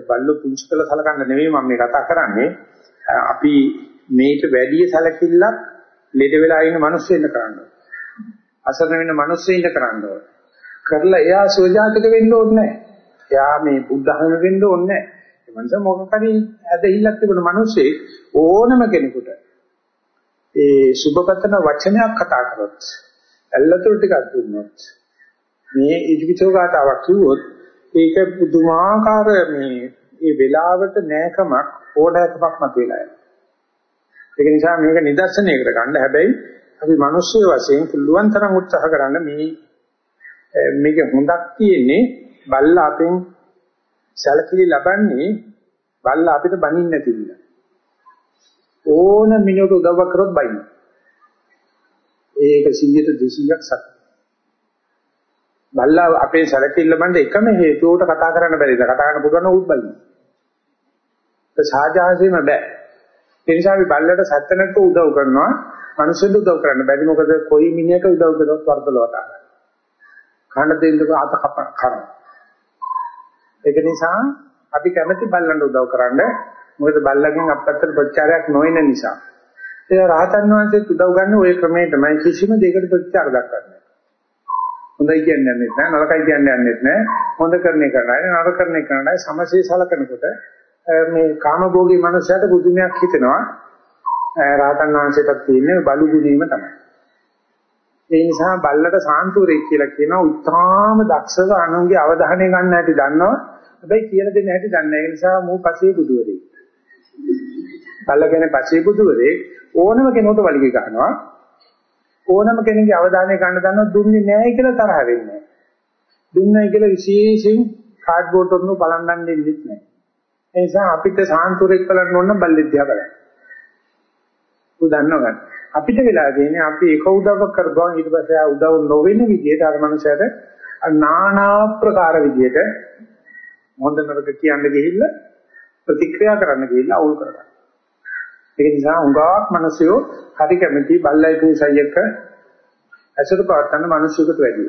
බල්ලු පුංචි කළ සලකන්න නෙමෙයි මම මේ කතා කරන්නේ. අපි මේක වැඩි සැලකිල්ලක් ලෙඩ වෙලා ඉන්න මිනිස්සු ඉන්න කරන්න අසරණ වෙන මිනිස්සු ඉන්න කරන්න කරලා එයා සෝජාතක වෙන්න ඕනේ නැහැ. එයා මේ බුද්ධහම වෙන්න ඕනේ නැහැ. ඒ මනස මොකක් හරි ඇදහිල්ලක් තිබුණ මිනිස්සේ ඕනම කෙනෙකුට ඒ සුබපතන වචනයක් කතා කරොත් ඇල්ලතුරු ටිකක් දුන්නොත් මේ ඉදිවිචෝගාතාවක් කිව්වොත් ඒක පුදුමාකාර මේ ඒ වෙලාවට නෑකමක් ඕඩෑකමක් මතුවලා යනවා. ඒක නිසා මේක නිදර්ශනයකට ගන්න හැබැයි අපි මිනිස්සු වශයෙන් පුළුවන් තරම් උත්සාහ කරන්න මේ මේක හොඳක් තියෙන්නේ බල්ල අපෙන් සැලකිලි ලබන්නේ බල්ල අපිට බනින්න නැති නිසා. ඕන මිනිහෙකුට උදව් කරොත් බයින. ඒක 100ට 200ක් සත්‍ය. බල්ලා අපේ සැලකිල්ල බඳ එකම හේතුවට කතා කරන්න බැරිද? කතා කරන්න පුළුවන් උත් බයින. ඒ සාජාසෙම බෑ. ඒ නිසා අපි බල්ලට සත්‍ය නැත්තු උදව් කරනවා. මිනිස්සුන්ට උදව් කරන්න බැරි මොකද කොයි මිනිහට උදව් කරොත් වර්ධලවට ආවා. කන දෙන්නක අත කපන. ඒක නිසා අපි කැමැති බල්ලන්ට උදව් කරන්නේ මොකද බල්ලගෙන් අපත්තර ප්‍රචාරයක් නොවන නිසා. ඒ රහතන් වහන්සේත් උදව් ගන්න ওই ක්‍රමයේ තමයි කිසිම දෙයකට ප්‍රචාර දක්වන්නේ. හොඳයි කියන්නේ නැහැ නරකයි කියන්නේ නැහැ හොඳ කරන එක නෑ නරක කරන එක නෑ සමසේ සලකනකොට මේ කාමභෝගී මනුස්සයට බුදුමයක් හිතෙනවා රහතන් වහන්සේටත් තියෙන බලු ගුණීම තමයි. ඒ නිසා බල්ලට සාන්තුරේ කියලා කියනවා උත්තාම දක්ෂව අනුන්ගේ අවධානය ගන්න හැටි දන්නවා. හැබැයි කියලා දෙන්න හැටි දන්නේ නැහැ. ඒ නිසා මූ පසේ බුදුවරේ. බල්ල කියන්නේ පසේ බුදුවරේ ඕනම කෙනෙකුට වලිගය ගන්නවා. ඕනම කෙනෙකුගේ අවධානය ගන්න දන්නව දුන්නේ නැහැ කියලා තරහ වෙන්නේ නැහැ. දුන්නයි කියලා විශේෂයෙන් කාඩ්බෝඩ් වලින් බලන්න දෙන්නෙත් නැහැ. ඒ නිසා අපිට සාන්තුරෙක් බලන්න ඕන නම් බල්ලෙක් දිහා බලන්න. උදන්නව ගන්න. අපිට වෙලා තියෙන්නේ අපි එක උදව්වක් කරපුවාම ඊට පස්සේ ආ උදව් නොවෙන විදිහට අර මනුස්සයාට නානා ප්‍රකාර විදිහට හොඳ නරක කියන්න ගිහිල්ලා ප්‍රතික්‍රියා කරන්න ගිහිල්ලා අවුල් කරගන්න. ඒක නිසා උඟාවක් මිනිස්සුયો හරි කැමති බල්ලයි පූසයි එක්ක ඇසුරු පවත්තන්න මිනිස්සුකට වැඩි.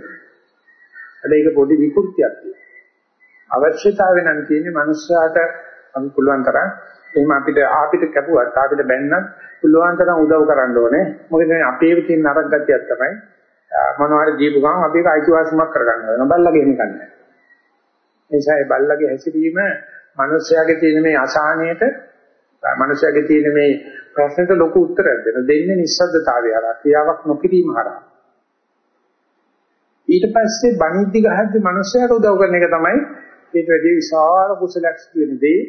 හැබැයි ඒක පොඩි විකෘතියක් තියෙනවා. අවශ්‍යතාවය නම් තියෙන්නේ මිනිස්සයාට අපි පුළුවන් තරම් එහෙම අපිට අපිට කැපුවත් අපිට බැන්නත් පුළුවන් තරම් උදව් කරන්න ඕනේ. මොකද මේ අපේ තියෙන නරක ගතියක් තමයි මොනවාරි දීපු ගමන් අපි ඒක අයිතිවාසිකමක් කරගන්න ඕන. බල්ලගේ නිකන් නැහැ. ඒ නිසා ඒ බල්ලගේ හැසිරීම මිනිස්යාගේ තියෙන මේ අසහනයට මිනිස්යාගේ තියෙන මේ ප්‍රශ්නෙට ලොකු උත්තරයක් දෙන දෙන්නේ නිස්සද්දතාවය හරහා ක්‍රියාවක් නොකිරීම හරහා. ඊට පස්සේ බණිද්දි ගහද්දි මිනිස්යාට උදව් කරන එක තමයි ඊට වැඩි විශාල කුසලයක් වෙන දේ.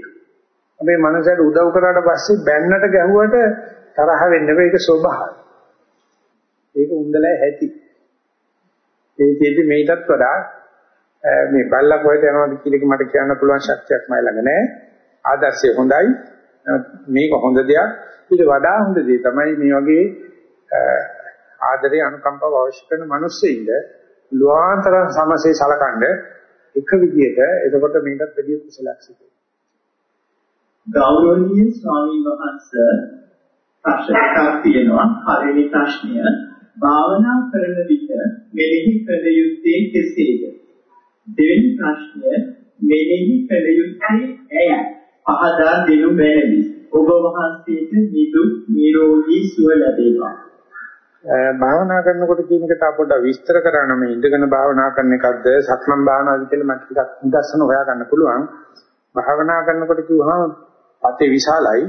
අපේ මනසට උදව් කරාට පස්සේ බැන්නට ගැහුවට තරහ වෙන්නේ ඒක ස්වභාවය. ඒක උන්දලයි ඇති. ඒ කියන්නේ මේකටත් වඩා මේ බල්ලා කොහෙද යනවද කියලා මට කියන්න පුළුවන් ශක්තියක් මයි ළඟ නැහැ. ආදර්ශය හොඳයි. මේක හොඳ දෙයක්. ඊට වඩා හොඳ දේ තමයි මේ වගේ ආදරේ අනුකම්පාව අවශ්‍ය කරන මිනිස්සෙින්ද ලුවාන්තර සමසේ සලකන්නේ එක විදියට එතකොට මේකත් වැඩි කුසලයක් සිදු ගෞරවනීය ස්වාමීන් වහන්සේ ප්‍රශ්නයක් තියෙනවා. පළවෙනි ප්‍රශ්නය භාවනා කරන විට මෙනෙහි කළ යුත්තේ කෙසේද? දෙවෙනි ප්‍රශ්නය මෙනෙහි කළ යුත්තේ ඇයි. පහදා දෙනු බැලවි ඔබ වහන්සේට නිදුක් නිරෝගී සුව ලැබේවා. භාවනා කරනකොට කියන එකට අපොඩ්ඩ විස්තර කරන්න. මේ ඉඳගෙන භාවනා කරන එකක්ද සක්මන් භාවනාවද කියලා මට ටිකක් නිදර්ශන හොයා ගන්න පුළුවන්. භාවනා කරනකොට කිව්වහම පතේ විශාලයි.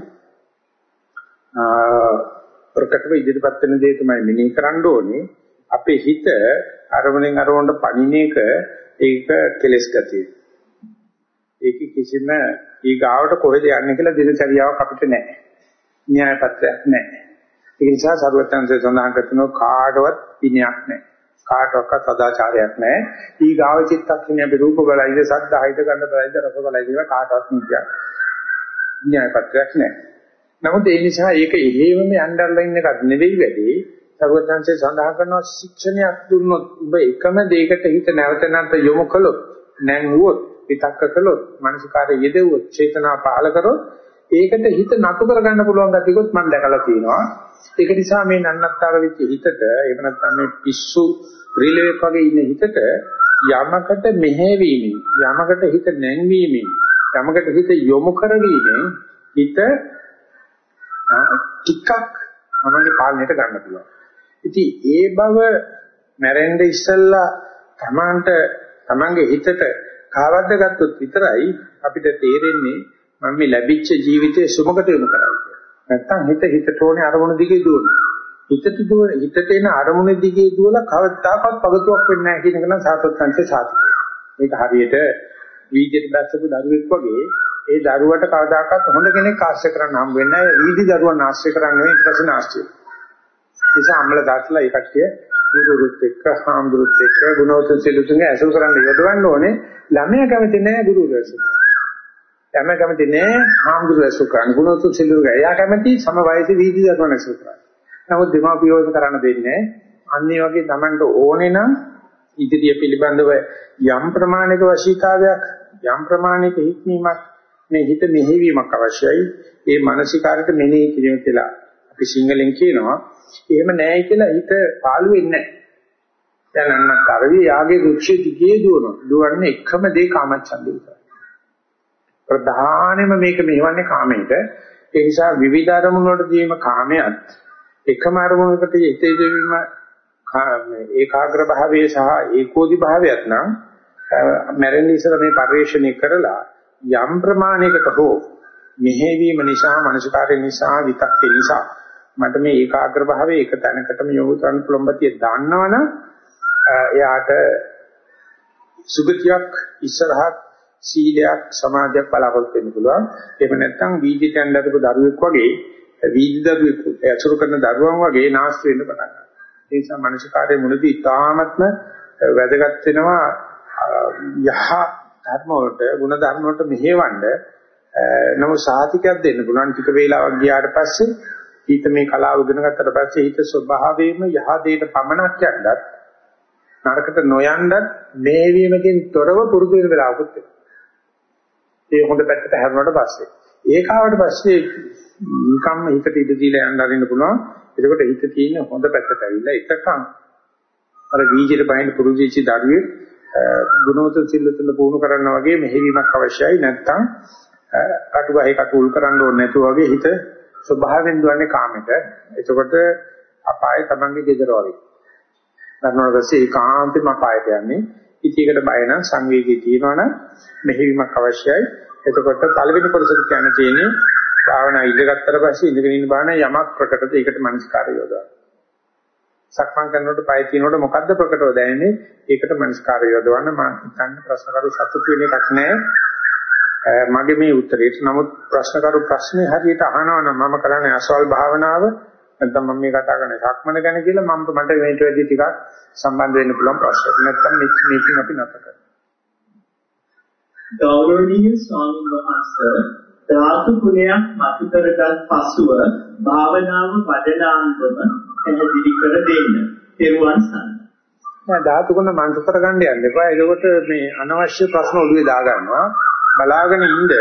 ප්‍රකටව ඉදිරිපත් වෙන දේ තමයි මෙනෙහි කරන්න ඕනේ. අපේ හිත අරමුණෙන් අරමුණට පණින එක ඒක කෙලස් ගතිය. ඒක කිසිම ඊගාවට කොහෙද යන්නේ කියලා දිනචරියාවක් අපිට නැහැ. න්‍යාය පත්‍රයක් නැහැ. ඒ නිසා සරුවත්යන්සේ සඳහන් කරනවා කාටවත් විනයක් නැහැ. කාටවත් සදාචාරයක් නැහැ. ඊ ගාව චිත්තක්ෂණය අපි රූප බලයිද සද්ධායිද ගන්ධ බලයිද රස බලයිද කාටවත් නිත්‍යයක්. න්‍යාය පත්‍රයක් නැහැ. නමුත් ඒ නිසා ඒක එහෙමම යnderලා ඉන්න එකක් නෙවෙයි වැඩි. සරුවත්යන්සේ සඳහන් කරනවා ශික්ෂණයක් දුන්නොත් ඔබ එකම දෙයකට හිත නැවත නැවත යොමු කළොත් නැංගුවොත් විතක්ක කළොත් මානසිකාරය යෙදුවොත් චේතනා පාල කරොත් ඒකට හිත නතු කරගන්න පුළුවන් ගැටිකොත් මම දැකලා තියෙනවා. ඒක නිසා මේ නන්නත්තර වෙච්ච හිතට එහෙම නැත්නම් මේ පිස්සු රිලෙවෙක් වගේ ඉන්න හිතට යමකට මෙහෙවීමෙන් යමකට හිත නැංවීමෙන් යමකට හිත යොමු කරවීමෙන් හිත ටිකක් මමගේ පාලනයට ගන්න පුළුවන්. ඉතින් ඒ බව මැරෙන්න ඉස්සෙල්ලා තමන්ට තමන්ගේ හිතට කාවද්ද ගත්තොත් විතරයි අපිට තේරෙන්නේ මම මේ ලැබිච්ච ජීවිතයේ සුමකට යොමු කරන්නේ. නැත්තම් හිත හිතට ඕනේ අරමුණ දිගේ දුවන. හිතට දුවන හිතට එන අරමුණ දිගේ දුවලා කවදාකවත් පගතුවක් වෙන්නේ නැහැ කියන එක නම් සාතොත්යන්සේ සාතිකයි. මේක හරියට වීදියට දැස්සපු දරුවෙක් වගේ ඒ දරුවට කවදාකවත් හොඳ කෙනෙක් ආශ්‍රය කරන්න හම් වෙන්නේ නැහැ. වීදි දරුවන් ආශ්‍රය කරන්නේ ඊට පස්සේ ආශ්‍රය. නිසා අම්ල දාట్లా ඒ කට්ටිය ගුරුරුත් එක්ක හාමුදුරුත් එක්ක ගුණෝතුන් සිලුතුන්ගේ ඇසුරු කරන්න යොදවන්න ඕනේ. ළමයා කැමති නැහැ ගුරුවරයා යම කැමති නෑ හාමුදුරුවෝ ඇසුරු කරන්න. ගුණෝතු සිල්ලුගේ. එයා කැමති සම වයසේ වීදි දරුවන් ඇසුරු කරන්න. නමුත් දෙමාපියෝස කරන්න දෙන්නේ අන්නේ වගේ Tamanට ඕනේ නම් ඉදිරිය පිළිබඳව යම් ප්‍රමාණික වශීතාවයක් යම් ප්‍රමාණික හික්මීමක් මේ හිත මෙහෙවීමක් අවශ්‍යයි. ඒ මානසිකාරයට මෙනෙහි කිරීම කියලා අපි සිංහලෙන් කියනවා. එහෙම නැහැ කියලා හිත පාළු වෙන්නේ නැහැ. දැන් අන්න කරවි යාගේ රුක්ෂ දිගේ දුවනවා. දුවන්නේ එකම දේ කාමච්ඡන්දේ විතරයි. ප්‍රධානෙම මේක මෙවන්නේ කාමයට. ඒ නිසා විවිධ අරමුණු වලට දීම කාමයට එකම අරමුණකට හිතේ දෙවීම ඒකාග්‍ර භාවයේ සහ ඒකෝදි භාවයත් නම් මැරෙන්න ඉස්සර මේ පරිශ්‍රණය කරලා යම් ප්‍රමාණයකට හෝ මෙහෙවීම නිසා මනසකාරය නිසා විතක්කේ නිසා මට මේ ඒකාග්‍ර භාවයේ එක තැනකටම යොමු කරන්න ප්‍රොම්බතිය දාන්නවනම් එයාට සුගතියක් ඉස්සරහට සීලයක් සමාධියක් බලාපොරොත්තු වෙන්න පුළුවන්. එහෙම නැත්නම් වීදිත යන්නදපු දරුවෙක් වගේ වීදි දරුවෙක් ඇසුරු කරන දරුවන් වගේ නාස්ති වෙන්න පටන් ගන්නවා. ඒ නිසා මනසකාරයේ මුලදී ඉතාමත්ම වැදගත් වෙනවා යහ ධර්ම වලට ಗುಣ ධර්ම වලට මෙහෙවන්න නමුත් සාහිතිකයක් දෙන්න පුළුවන් ටික වේලාවක් ගියාට පස්සේ හිත මේ කලාව ඉගෙන ගත්තට පස්සේ හිත ස්වභාවයෙන්ම යහ දෙයට පමණක් යන්නත් නරකට නොයන්නත් මේ වීමකින් තොරව පුරුදු වෙන වෙලාවකුත් තියෙනවා. ඒ හොඳ පැත්තට හැරුණාට පස්සේ ඒක ආවට පස්සේ නිකම්ම හිතට ඉඳ දීලා යන්න අරින්න පුළුවන්. එතකොට හිත තියෙන හොඳ පැත්තට ඇවිල්ලා එකකම් අර බීජයට බහින්න පුරුදු වෙච්ච දරුවේ ගුණෝත සිල්ලුතුල පුහුණු කරනවා වගේ මෙහෙවීමක් අවශ්‍යයි නැත්නම් කටු ගහේ කටු උල් කරන්න ඕනේ නැතුව වගේ හිත ස්වභාවයෙන් දුවන්නේ කාමෙට. එතකොට අපාය තමන්ගේ ගෙදර වගේ. ගන්නවා පස්සේ ඒකාන්තෙම අපායට යන්නේ. ඉතියකට බය නම් සංවේගී තියෙනවනම් මෙහෙවීමක් අවශ්‍යයි. එතකොට පළවෙනි කොටසට කියන්න තියෙන්නේ භාවනා ඉඳගත්තර පස්සේ ඉඳගෙන ඉන්න බාන යමක් ප්‍රකටද ඒකට මනස්කාරය යොදවන්න. සක්මන් කරනකොට පය තිනකොට මොකද්ද ප්‍රකටව දැනෙන්නේ? ඒකට මනස්කාරය යොදවන්න මම හිතන්නේ ප්‍රශ්න කරු සතුටු වෙන එකක් නෑ. මගේ මේ උත්තරේට නමුත් ප්‍රශ්න කරු ප්‍රශ්නේ හරියට අහනවා නම් මම කරන්නේ අසවල් භාවනාව නැත්නම් මම මේ කතා කරන්නේ සක්මන ගැන කියලා මම මට මේට වැඩි ටිකක් සම්බන්ධ වෙන්න පුළුවන් ප්‍රශ්න. නැත්නම් මේකෙන් අපි නැත කරමු. ගෞරවනීය ස්වාමීන් වහන්සේ ධාතු ගුණයක් මතු කරගත් පසුව භාවනාව වඩනාන්දම පැහැදිලි කර දෙන්න. තෙරුවන් සරණයි. නෑ ධාතු ගුණ මන්තු කරගන්න යන්න එපා. ඒකකොට මේ අනවශ්‍ය ප්‍රශ්න ඔළුවේ දා ගන්නවා. බලාගෙන ඉඳ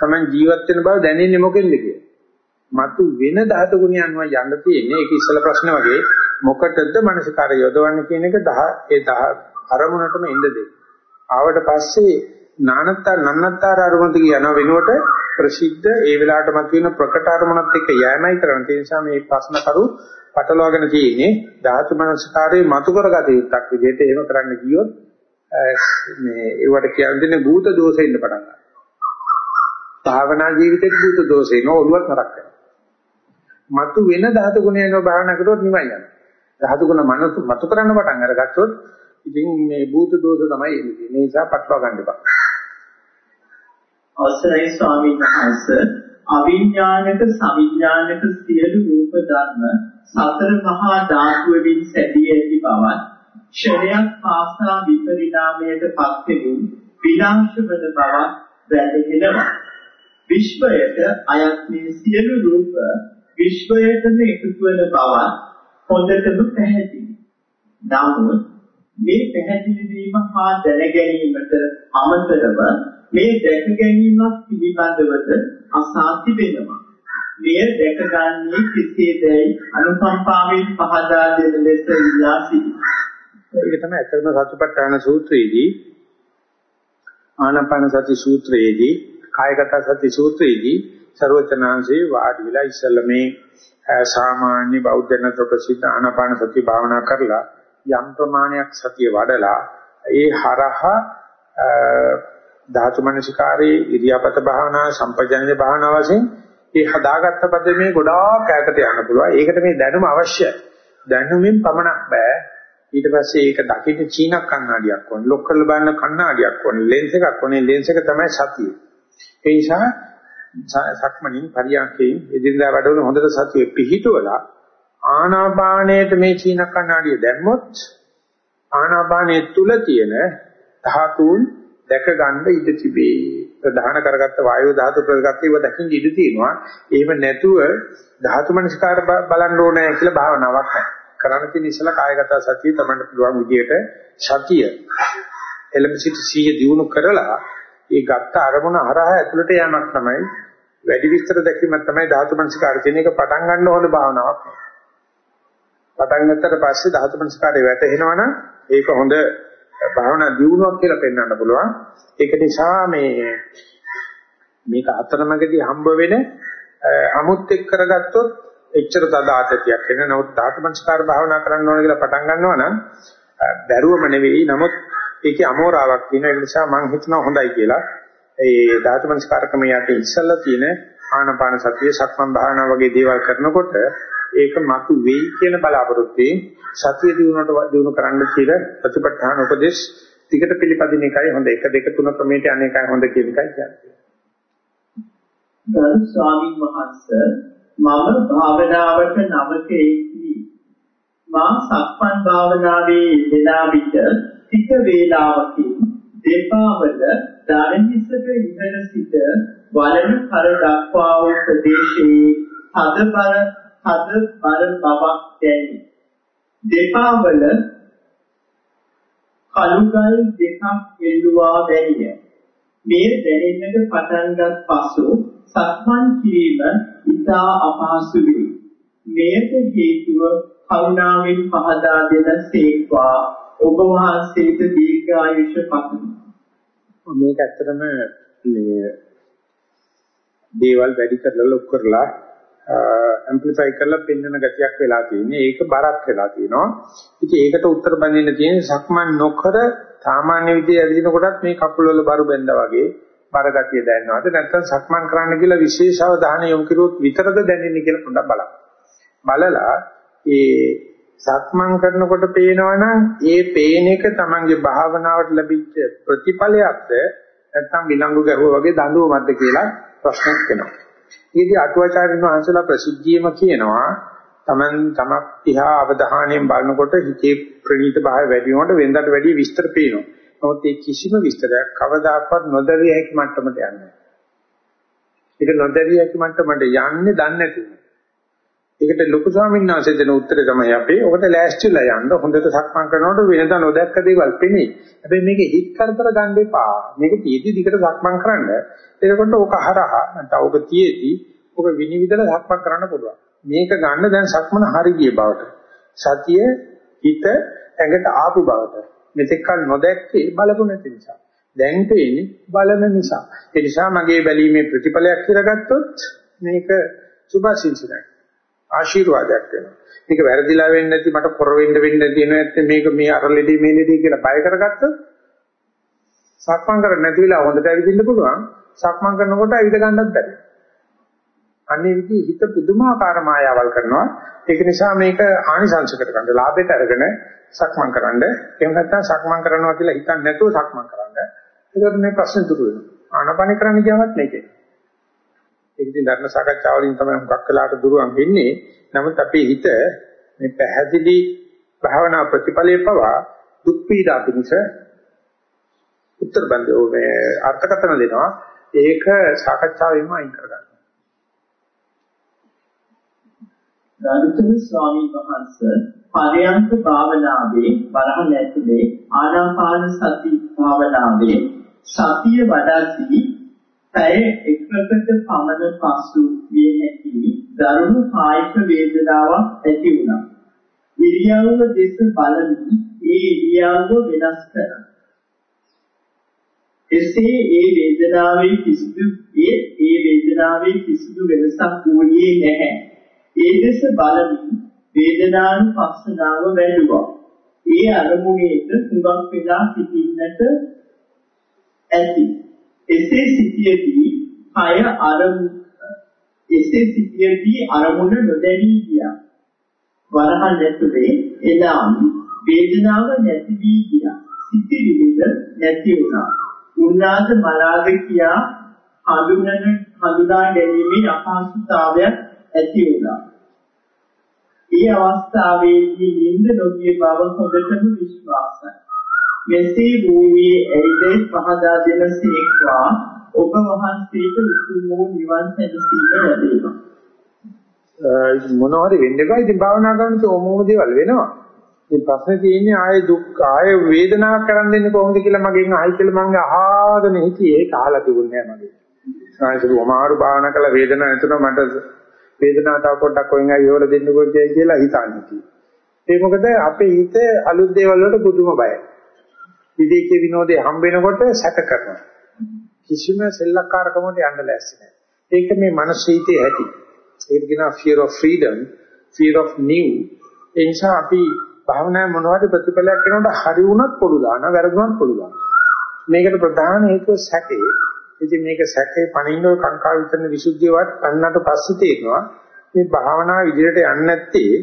තමයි ජීවත් වෙන බව දැනෙන්නේ මොකෙන්ද කියලා. මතු වෙන ධාතු ගුණයන් වා යන්න තියෙන්නේ. ඒක ඉස්සල ප්‍රශ්න වගේ මොකටද මනසකාර යොදවන්නේ කියන එක දහ ඒ දහ අරමුණටම එන්න දෙන්න. ආවට පස්සේ නානත්තර නන්නත්තර අරමුණට යන වෙනුවට ප්‍රසිද්ධ ඒ වෙලාවට මතුවෙන ප්‍රකට අරමුණත් එක්ක යෑමයි කරන්න. ඒ නිසා මේ ප්‍රශ්න කරු පටලවාගෙන තියෙන්නේ ධාතු මනසකාරයේ මතු කරගත යුත්තක් විදිහට එහෙම කරන්න ගියොත් මේ ඒවට කියන්නේ භූත දෝෂෙ ඉන්න පටන් ගන්නවා. භාවනා ජීවිතේ භූත දෝෂේ නෝ ඔළුවත් නරක කරනවා. මතු වෙන ධාතු ගුණයන්ව භාවනා කරොත් නිවන් යනවා. ධාතු ගුණ මනස මතු කරන්න පටන් අරගත්තොත් ඉතින් මේ භූත දෝෂ තමයි එන්නේ. ඒ නිසා පටලවා ගන්න එපා. අවසරයි ස්වාමීන් වහන්සේ අවිඥානික සවිඥානික සියලු රූප ධර්ම සතර මහා ධාතු වලින් සැදී ඇති බවත් ක්ෂණයක් පාසා විපරිණාමයට පත් වෙමින් විනාශ වන බව වැටහෙනවා. විශ්වයට අයත් මේ සියලු රූප විශ්වයටම එකතු වන බව හොඳටම පැහැදිලි. නමුත් මේ පැහැදිලි වීම හා දැන ගැනීමට අමතරව මේ දැක ගැනීමක් පිළිබඳවද අසාති වෙනවා. මෙය දැකගන්නේ කෙසේදයි අනුකම්පාවෙන් පහදා දෙන ලෙස ඉල්ලා සිටිනවා. ඒක තමයි අතරම සතිපට්ඨාන සූත්‍රයේදී ආනාපාන සති සූත්‍රයේදී කායගත සති සූත්‍රයේදී ਸਰවචනාංශේ වාඩි වෙලා ඉස්සල්ලා මේ සාමාන්‍ය බෞද්ධ නතර ප්‍රසිද්ධ ආනාපාන සති භාවනා කරලා යම් ප්‍රමාණයක් සතිය වඩලා ඒ හරහා ධාතු මනසිකාරේ ඉරියාපත භාවනා සම්පජානන භාවනා වශයෙන් ඒ හදාගත්ත පදේ ගොඩාක් ඈතට යන්න පුළුවන්. ඒකට මේ දැනුම අවශ්‍යයි. දැනුමින් පමණක් බෑ. ඊට පස්සේ ඒක දකින්න චීන කණ්ණාඩියක් ඕනේ. ලොක් කරලා බලන කණ්ණාඩියක් ඕනේ. ලෙන්ස් එකක් ඕනේ. ලෙන්ස් එක තමයි සතිය. ඒ නිසා සක්මණින් පරියන්කේ එදිනදා වැඩවල හොඳට සතිය පිහිටුවලා ආනාපානයට මේ චීන කණ්ණාඩිය දැම්මොත් ආනාපානයේ තුල තියෙන ධාතුන් දැක ගන්න ඉඩ තිබේ. ප්‍රධාන කරගත්ත වායු ධාතු ප්‍රගතිය ඒව දකින්න ඉඩ තියෙනවා. එහෙම නැතුව ධාතු මනස්කාර බලන්න ඕනේ කියලා භාවනාවක් නැහැ. කරන්න තියෙන ඉස්සලා කායගත සතිය තමයි පුළුවන් විදියට සතිය එලෙම සිට සීය දිනු කරලා ඒ ගත්ත අරමුණ හරහා ඇතුළට යamak තමයි වැඩි විස්තර දැකීමක් තමයි ධාතු මනසිකාර කියන එක පටන් ගන්න ඕන භාවනාවක්. පටන් ගත්තට පස්සේ ධාතු මනසිකාරේ වැටෙනවනම් ඒක හොඳ භාවනා දියුණුවක් කියලා පෙන්වන්න පුළුවන්. ඒක නිසා මේ මේක අතරමඟදී හම්බ වෙන අමුත් එක් කරගත්තොත් එච්චර තද ආතතියක් එන නමුත් ධාතුමනස්කාර භාවනා කරන්න ඕන කියලා පටන් ගන්නවා නම් බැරුවම නෙවෙයි. නමුත් ඒකේ අමෝරාවක් තියෙන ඒ නිසා මම හිතනවා හොඳයි කියලා. ඒ ධාතුමනස්කාර ක්‍රමයේ යටි ඉස්සල්ලා තියෙන ආනපාන සතිය සක්මන් භාවනා වගේ දේවල් කරනකොට ඒක මතු වෙයි කියන බලාපොරොත්තුෙන් සතිය දිනුනට දිනු කරන්න කියලා ප්‍රතිපත්තාන උපදේශ ටිකට පිළිපදින එකයි හොඳ 1 2 3 ක්‍රමයට අනේකයි හොඳ කියන එකයි කියන්නේ. ගරු ස්වාමීන් වහන්සේ මම භාවනාවට නවකෙයි මා සක්මන් භාවනාවේ යෙදලා විට ටික වේලාවකින් දෙපා වල ධාරණිසක ඉහළ සිට වලන කර දක්වා වූ ප්‍රදේශයේ හදබර හදබර බවක් දැනේ. දෙපා වල කලුගල් දෙකක් එල්ලුවා බැරිය. මේ දැනෙන්නට පටන්ගත් පසු සක්මන් කිරීම ඉතා අපහසු වේ. මේක හේතුව කරුණාවෙන් පහදා දෙන සේක්වා ඔබ වහන්සේට දීර්ඝායුෂ පතමි. මේක ඇත්තටම මේ දේවල් වැඩි කරලා ලොක් කරලා ඇම්ප්ලිෆයි කරලා පෙන්වන ගතියක් වෙලා තියෙන්නේ. ඒක බරක් වෙලා තියෙනවා. ඉතින් ඒකට උත්තර බඳින්න තියෙන්නේ සක්මන් නොකර සාමාන්‍ය විදිහේ ඇවිදින කොටත් මේ කකුල වල බරු බැඳා වගේ බර ගතිය දැනෙනවද නැත්නම් සක්මන් කරන්න කියලා විශේෂ අවධානය යොමු කරුවොත් විතරද දැනෙන්නේ කියලා පොඩ්ඩක් බලන්න. බලලා ඒ සක්මන් කරනකොට පේනවනම් ඒ පේන එක තමන්ගේ භාවනාවට ලැබිච්ච ප්‍රතිඵලයක්ද නැත්නම් විලංගු ගැහුවා වගේ දඬුවමක්ද කියලා ප්‍රශ්නයක් වෙනවා. ඊදී අටුවාචාර්යන් වහන්සේලා ප්‍රසිද්ධියම කියනවා තමන් තමක් දිහා අවධානයෙන් බලනකොට හිතේ ප්‍රණීත භාවය වැඩි වෙනකොට වෙනදාට වැඩිය විස්තර පේනවා. නමුත් ඒ කිසිම විස්තරයක් කවදාකවත් නොදැරිය හැකි මට්ටමට යන්නේ නැහැ. ඒක නොදැරිය හැකි මට්ටමට යන්නේ දන්නේ නැතිව. ඒකට ලොකු ස්වාමීන් වහන්සේ දෙන උත්තරේ තමයි අපේ. ඔකට ලෑස්තිලා යන්න හොඳට සක්මන් කරනකොට වෙනදා නොදැක්ක දේවල් පෙනේ. හැබැයි මේක හිත කරදර ගන්න එපා. මේක තියෙදි දිගට සක්මන් කරන්න. එතකොට ඕක හරහා නැත්නම් ඕක තියෙදි ඕක විනිවිදලා සක්මන් කරන්න පුළුවන්. මේක ගන්න දැන් සක්මන හරි ගිය බවට. සතිය හිත ඇඟට ආපු බවට. මෙතෙක් කල නොදැක්කේ බලපු නැති නිසා. දැන් පේන්නේ බලන නිසා. ඒ නිසා මගේ බැලීමේ ප්‍රතිඵලයක් කියලා ගත්තොත් මේක සුභසින්සනයි. ආශිර්වාදයක් වෙනවා. මේක වැරදිලා වෙන්නේ නැති මට පොර වෙන්න වෙන්න තියෙන නැත්නම් මේක මේ අරලෙඩි මේ ලෙඩි කියලා බය කරගත්තොත් සක්මන් කරන්නේ නැති වෙලාව හොඳට ඇවිදින්න පුළුවන්. සක්මන් කරනකොට ඇවිද ගන්නත් බැහැ. අන්නේ විදිහ හිත පුදුමාකාර මායාවල් කරනවා. ඒක නිසා මේක ආනිසංශ කරගන්න ලාභයට අරගෙන සක්මන් කරන්න. එහෙම නැත්නම් සක්මන් කරනවා කියලා හිතන්නේ නැතුව සක්මන් කරන්න. ඒකට මේ ප්‍රශ්නේ දුරු වෙනවා. ආනපන කරන්න කියවත් මේකේ. ඒක ඉතින් ධර්ම සාකච්ඡාවලින් තමයි හුඟක් වෙලාට දුරුවන් වෙන්නේ. නමුත් අපේ හිත මේ පැහැදිලි භාවනා ප්‍රතිපලයේ පවා දුක් පීඩා පිණිස උත්තර බන්දෝ මේ අර්ථකථන දෙනවා. ඒක සාකච්ඡාවෙම අයින් කරගන්න. ගරුතර ස්වාමීන් වහන්සේ පරයන්ක භාවනාවේ වරහන් ඇතුලේ ආනාපාන සති භාවනාවේ සතිය වඩාසී පැය එකකට පමණ පසු විය හැකි දරුණු කායික වේදනාවක් ඇති වුණා. ඉරියව්ව දෙස බලමින් ඒ ඉරියව්ව වෙනස් කරා. එසේ ඒ වේදනාවේ කිසිදු ඒ ඒ වේදනාවේ කිසිදු වෙනසක් වුණේ නැහැ. ඒ දෙස බලමින් වේදනානුපස්සනාව වැඩුවා. ඒ අරමුණේට හුඟක් වෙලා සිටින්නට ඇති. එසේ සිටියේදී කය අරමුණ එසේ සිටියේදී අරමුණ නොදැනී ගියා. වරහන් ඇතුලේ එනම් වේදනාව නැති වී ගියා. සිටිවිද නැති වුණා. උන්නාද මලාද කියා හඳුනන හඳුනා ගැනීමේ අපහසුතාවයක් ඇති වුණා. ඒ අවස්ථාවේදී නිින්ද නොගිය බව හොඳටම විශ්වාසයි. මෙසේ වූයේ ඇයිදයි පහදා දෙන සීක්වා ඔබ වහන්සේට උතුම් වූ නිවන් සැනසීම ලැබේවා. මොනවාරි වෙන්න එපා. ඉතින් භාවනා කරනකොට ඕමෝම දේවල් වෙනවා. ඉතින් ප්‍රශ්නේ තියෙන්නේ ආයේ දුක් ආයේ වේදනාවක් කරන් දෙන්නේ කොහොමද කියලා මගෙන් අහයි කියලා මම අහගෙන හිටියේ ඒක අහලා තිබුණේ නැහැ මගේ. සායසරු අමාරු භාවනා කළ වේදනාවක් නැතුන මට වේදනාව තව පොඩ්ඩක් කොහෙන් හරි යොවල දෙන්නකෝ කියලා හිතන්නේ. ඒ මොකද අපේ හිත අලුත් දේවල් වලට පුදුම බයයි. විවේකී විනෝදේ හම්බ වෙනකොට සැක කරනවා. කිසිම සෙල්ලක්කාරකමකට යන්න ලෑස්ති නැහැ. ඒක මේ මනස හිතේ ඇති. ඒක කියනවා fear of freedom, fear of new. ඒ නිසා අපි භාවනා මොනවද ප්‍රතිඵලයක් වෙනකොට හරි වුණත් පොළු දාන, වැරදුනත් පොළු දාන. මේකට ප්‍රධාන හේතුව සැකේ. ඉතින් මේක සැකේ පණින්න කාංකා විතරන විසුද්ධියවත් අන්නට පස්සේ තේරෙනවා මේ භාවනාව ඉදිරියට යන්නේ නැත්තේ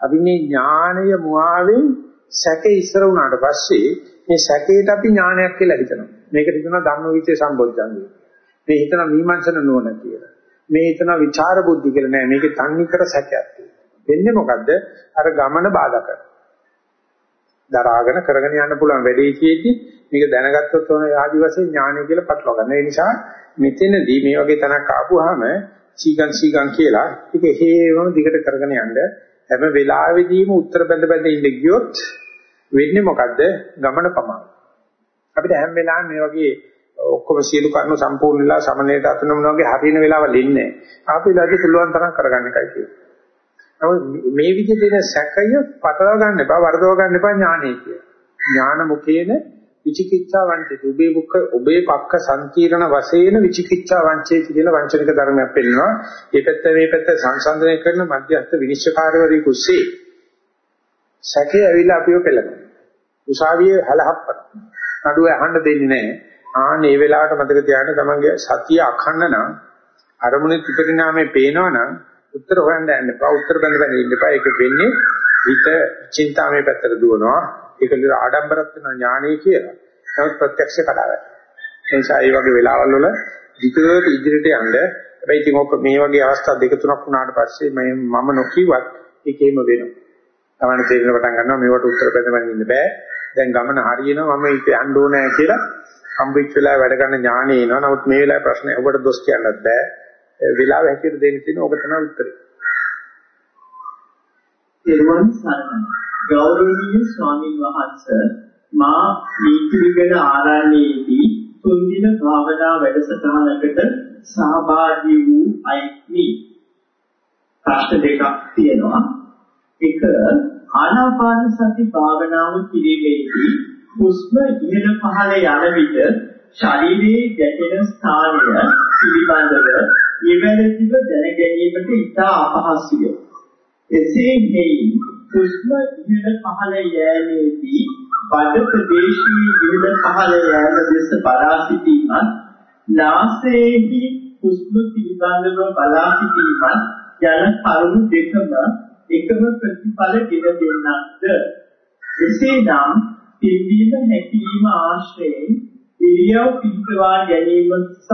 අපි මේ ඥානය මුවාවෙන් සැකේ ඉස්සර වුණාට පස්සේ මේ සැකේට අපි ඥානයක් කියලා හිතනවා. මේකට හිතනවා ධම්මවිචේ සම්බොධ්ජංගේ. මේ හිතන මීමන්සන නුවණ කියලා. මේ හිතන විචාර බුද්ධි කියලා නෑ. මේකේ තන්නේ කර සැකයක් තියෙනවා. වෙන්නේ මොකද්ද? අර ගමන බාධා කරනවා. දරාගෙන කරගෙන යන්න පුළුවන් වැඩේ තියෙද්දි මේක දැනගත්තොත් ඕන ආදි වශයෙන් ඥානය කියලා පටලවා ගන්න. ඒ නිසා මෙතනදී මේ වගේ තැනක් ආපුවාම සීගන් සීගන් කියලා ඒක හේවම දිගට කරගෙන යන්න හැම වෙලාවෙදීම උත්තර බඳ බඳ ඉඳ ගියොත් වෙන්නේ මොකද්ද? ගමන පමාන. අපිට හැම වෙලාවෙම මේ වගේ ඔක්කොම සියලු කර්ම සම්පූර්ණ වෙලා සමනලයට අතන මොන වගේ හරියන වෙලාවල් ඉන්නේ. ආපිලාදී පුළුවන් තරම් කරගන්න එකයි තියෙන්නේ. නමුත් මේ විදිහට එන සැකය පටලවා ගන්න එපා, වරදවා ගන්න එපා ඥානෙ කිය. ඥාන මුඛේන විචිකිච්ඡා වංචිත. ඔබේ මුඛ ඔබේ පක්ක සංකීර්ණ වශයෙන් විචිකිච්ඡා වංචේති කියලා වංචනික ධර්මයක් පෙන්නනවා. මේ පැත්ත මේ පැත්ත සංසන්දනය කරන මධ්‍යස්ථ විනිශ්චයකාරවරයෙකු කුස්සේ සැකේ ඇවිල්ලා අපිව පෙළනවා. උසාවියේ හලහප්පන. නඩුව අහන්න දෙන්නේ නැහැ. ආන් මේ වෙලාවට මතක තියාගන්න තමන්ගේ සතිය අඛණ්ඩ නම් අරමුණේ ත්‍රිපරිණාමේ පේනවනම් උත්තර හොයන්න යන්න එපා. උත්තර බඳ බඳ ඉන්න එපා. ඒක වෙන්නේ හිත චින්තාමේ පැත්තට දුවනවා. ඒක ලිර ආඩම්බරත් වෙන ඥානය කියලා. නමුත් ප්‍රත්‍යක්ෂ කඩාවැ. ඒ නිසා මේ වගේ වෙලාවල් වල විතර ඉදිරියට යන්න හැබැයි ඉතින් ඔක මේ වගේ අවස්ථා දෙක තුනක් වුණාට පස්සේ මම නොකියවත් ඒකේම වෙනවා. තමන්න තේරෙන පටන් ගන්නවා මේවට උත්තර බඳ ඉන්න බෑ. දැන් ගමන හරියනවා මම ඒක යන්න ඕනේ කියලා හම්බෙච්ච වෙලාව වැඩ ගන්න ඥානෙ එනවා. නමුත් මේ වෙලාවේ ප්‍රශ්නේ ඔබට දොස් කියන්නත් බෑ. වෙලාව හැටියට දෙන්න තියෙන ඕක තමයි උත්තරේ. ඊළඟ සරණයි. ගෞරවනීය ස්වාමීන් වහන්සේ මා නීතිවිගණ ආරණ්‍යයේදී තුන් දින භාවනා වැඩසටහනකට සහභාගී වූ අයෙක්මි. ප්‍රශ්න දෙකක් තියෙනවා. එක ආනාපාන සති භාවනාව කිරීමේදී හුස්ම ඉහළ පහළ යන විට ශරීරයේ ගැටෙන ස්ථානය පිළිබඳව නිවැරදිව දැන ගැනීමට ඉතා අපහසුය. එසේ හෙයින් හුස්ම ඉහළ පහළ යෑමේදී බඩ ප්‍රදේශයේ ඉහළ පහළ යෑම දෙස බලා සිටීමත් නාසයේහි හුස්ම පිළිබඳව බලා සිටීමත් යන කරුණු දෙකම එකම ප්‍රතිඵල ගෙන දෙන්නක්ද එසේනම් පිළිවීම හැකිලිම ආශ්‍රයෙන් ඉරියව් පිටවා ගැනීම සහ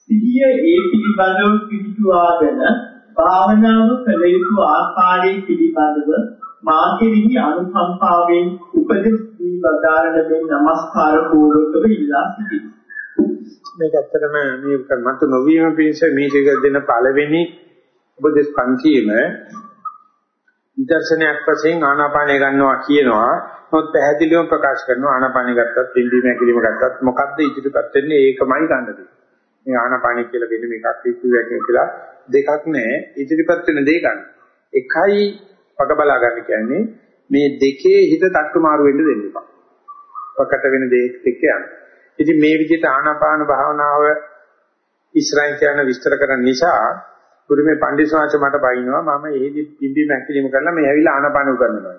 සිහිය ඒ පිළිබඳව පිටුවාගෙන භාවනාව කළ යුතු ආකාරයේ පිළිබඳව මා කෙරෙහි අනුකම්පාවෙන් උපදෙස් දී වදාරන දෙන් নমස්කාර පූර්වකව ඉල්ලා සිටිමි. මේක ඇත්තටම මේ මත නොවීම පිණිස මේ දෙක දෙන පළවෙනි උපදෙස් පන්තියේම විදර්ශනයක් වශයෙන් ආනාපානය ගන්නවා කියනවා. නමුත් පැහැදිලිවම ප්‍රකාශ කරනවා ආනාපානය ගත්තත්, පිම්බීම හැකිලිම ගත්තත් මොකද්ද ඉදිරිපත් වෙන්නේ ඒකමයි ගන්න දෙන්නේ. මේ ආනාපානිය කියලා වෙන මේකක් පිටුවක් කියලා දෙකක් නෑ ඉදිරිපත් වෙන දේ ගන්න. එකයි පක බලා ගන්න කියන්නේ මේ දෙකේ හිත තට්ටු මාරු වෙන්න දෙන්න එපා. පකට වෙන දේ එක්ක යන්න. ඉතින් මේ විදිහට ආනාපාන භාවනාව ඉස්රායිල් කියන විස්තර කරන නිසා ගුරුමේ පඬිස්වාංශ මට බයිනවා මම එහෙදි පිම්බි මැකිලිම කරලා මේ ඇවිල්ලා ආනාපාන උගන්වනවා.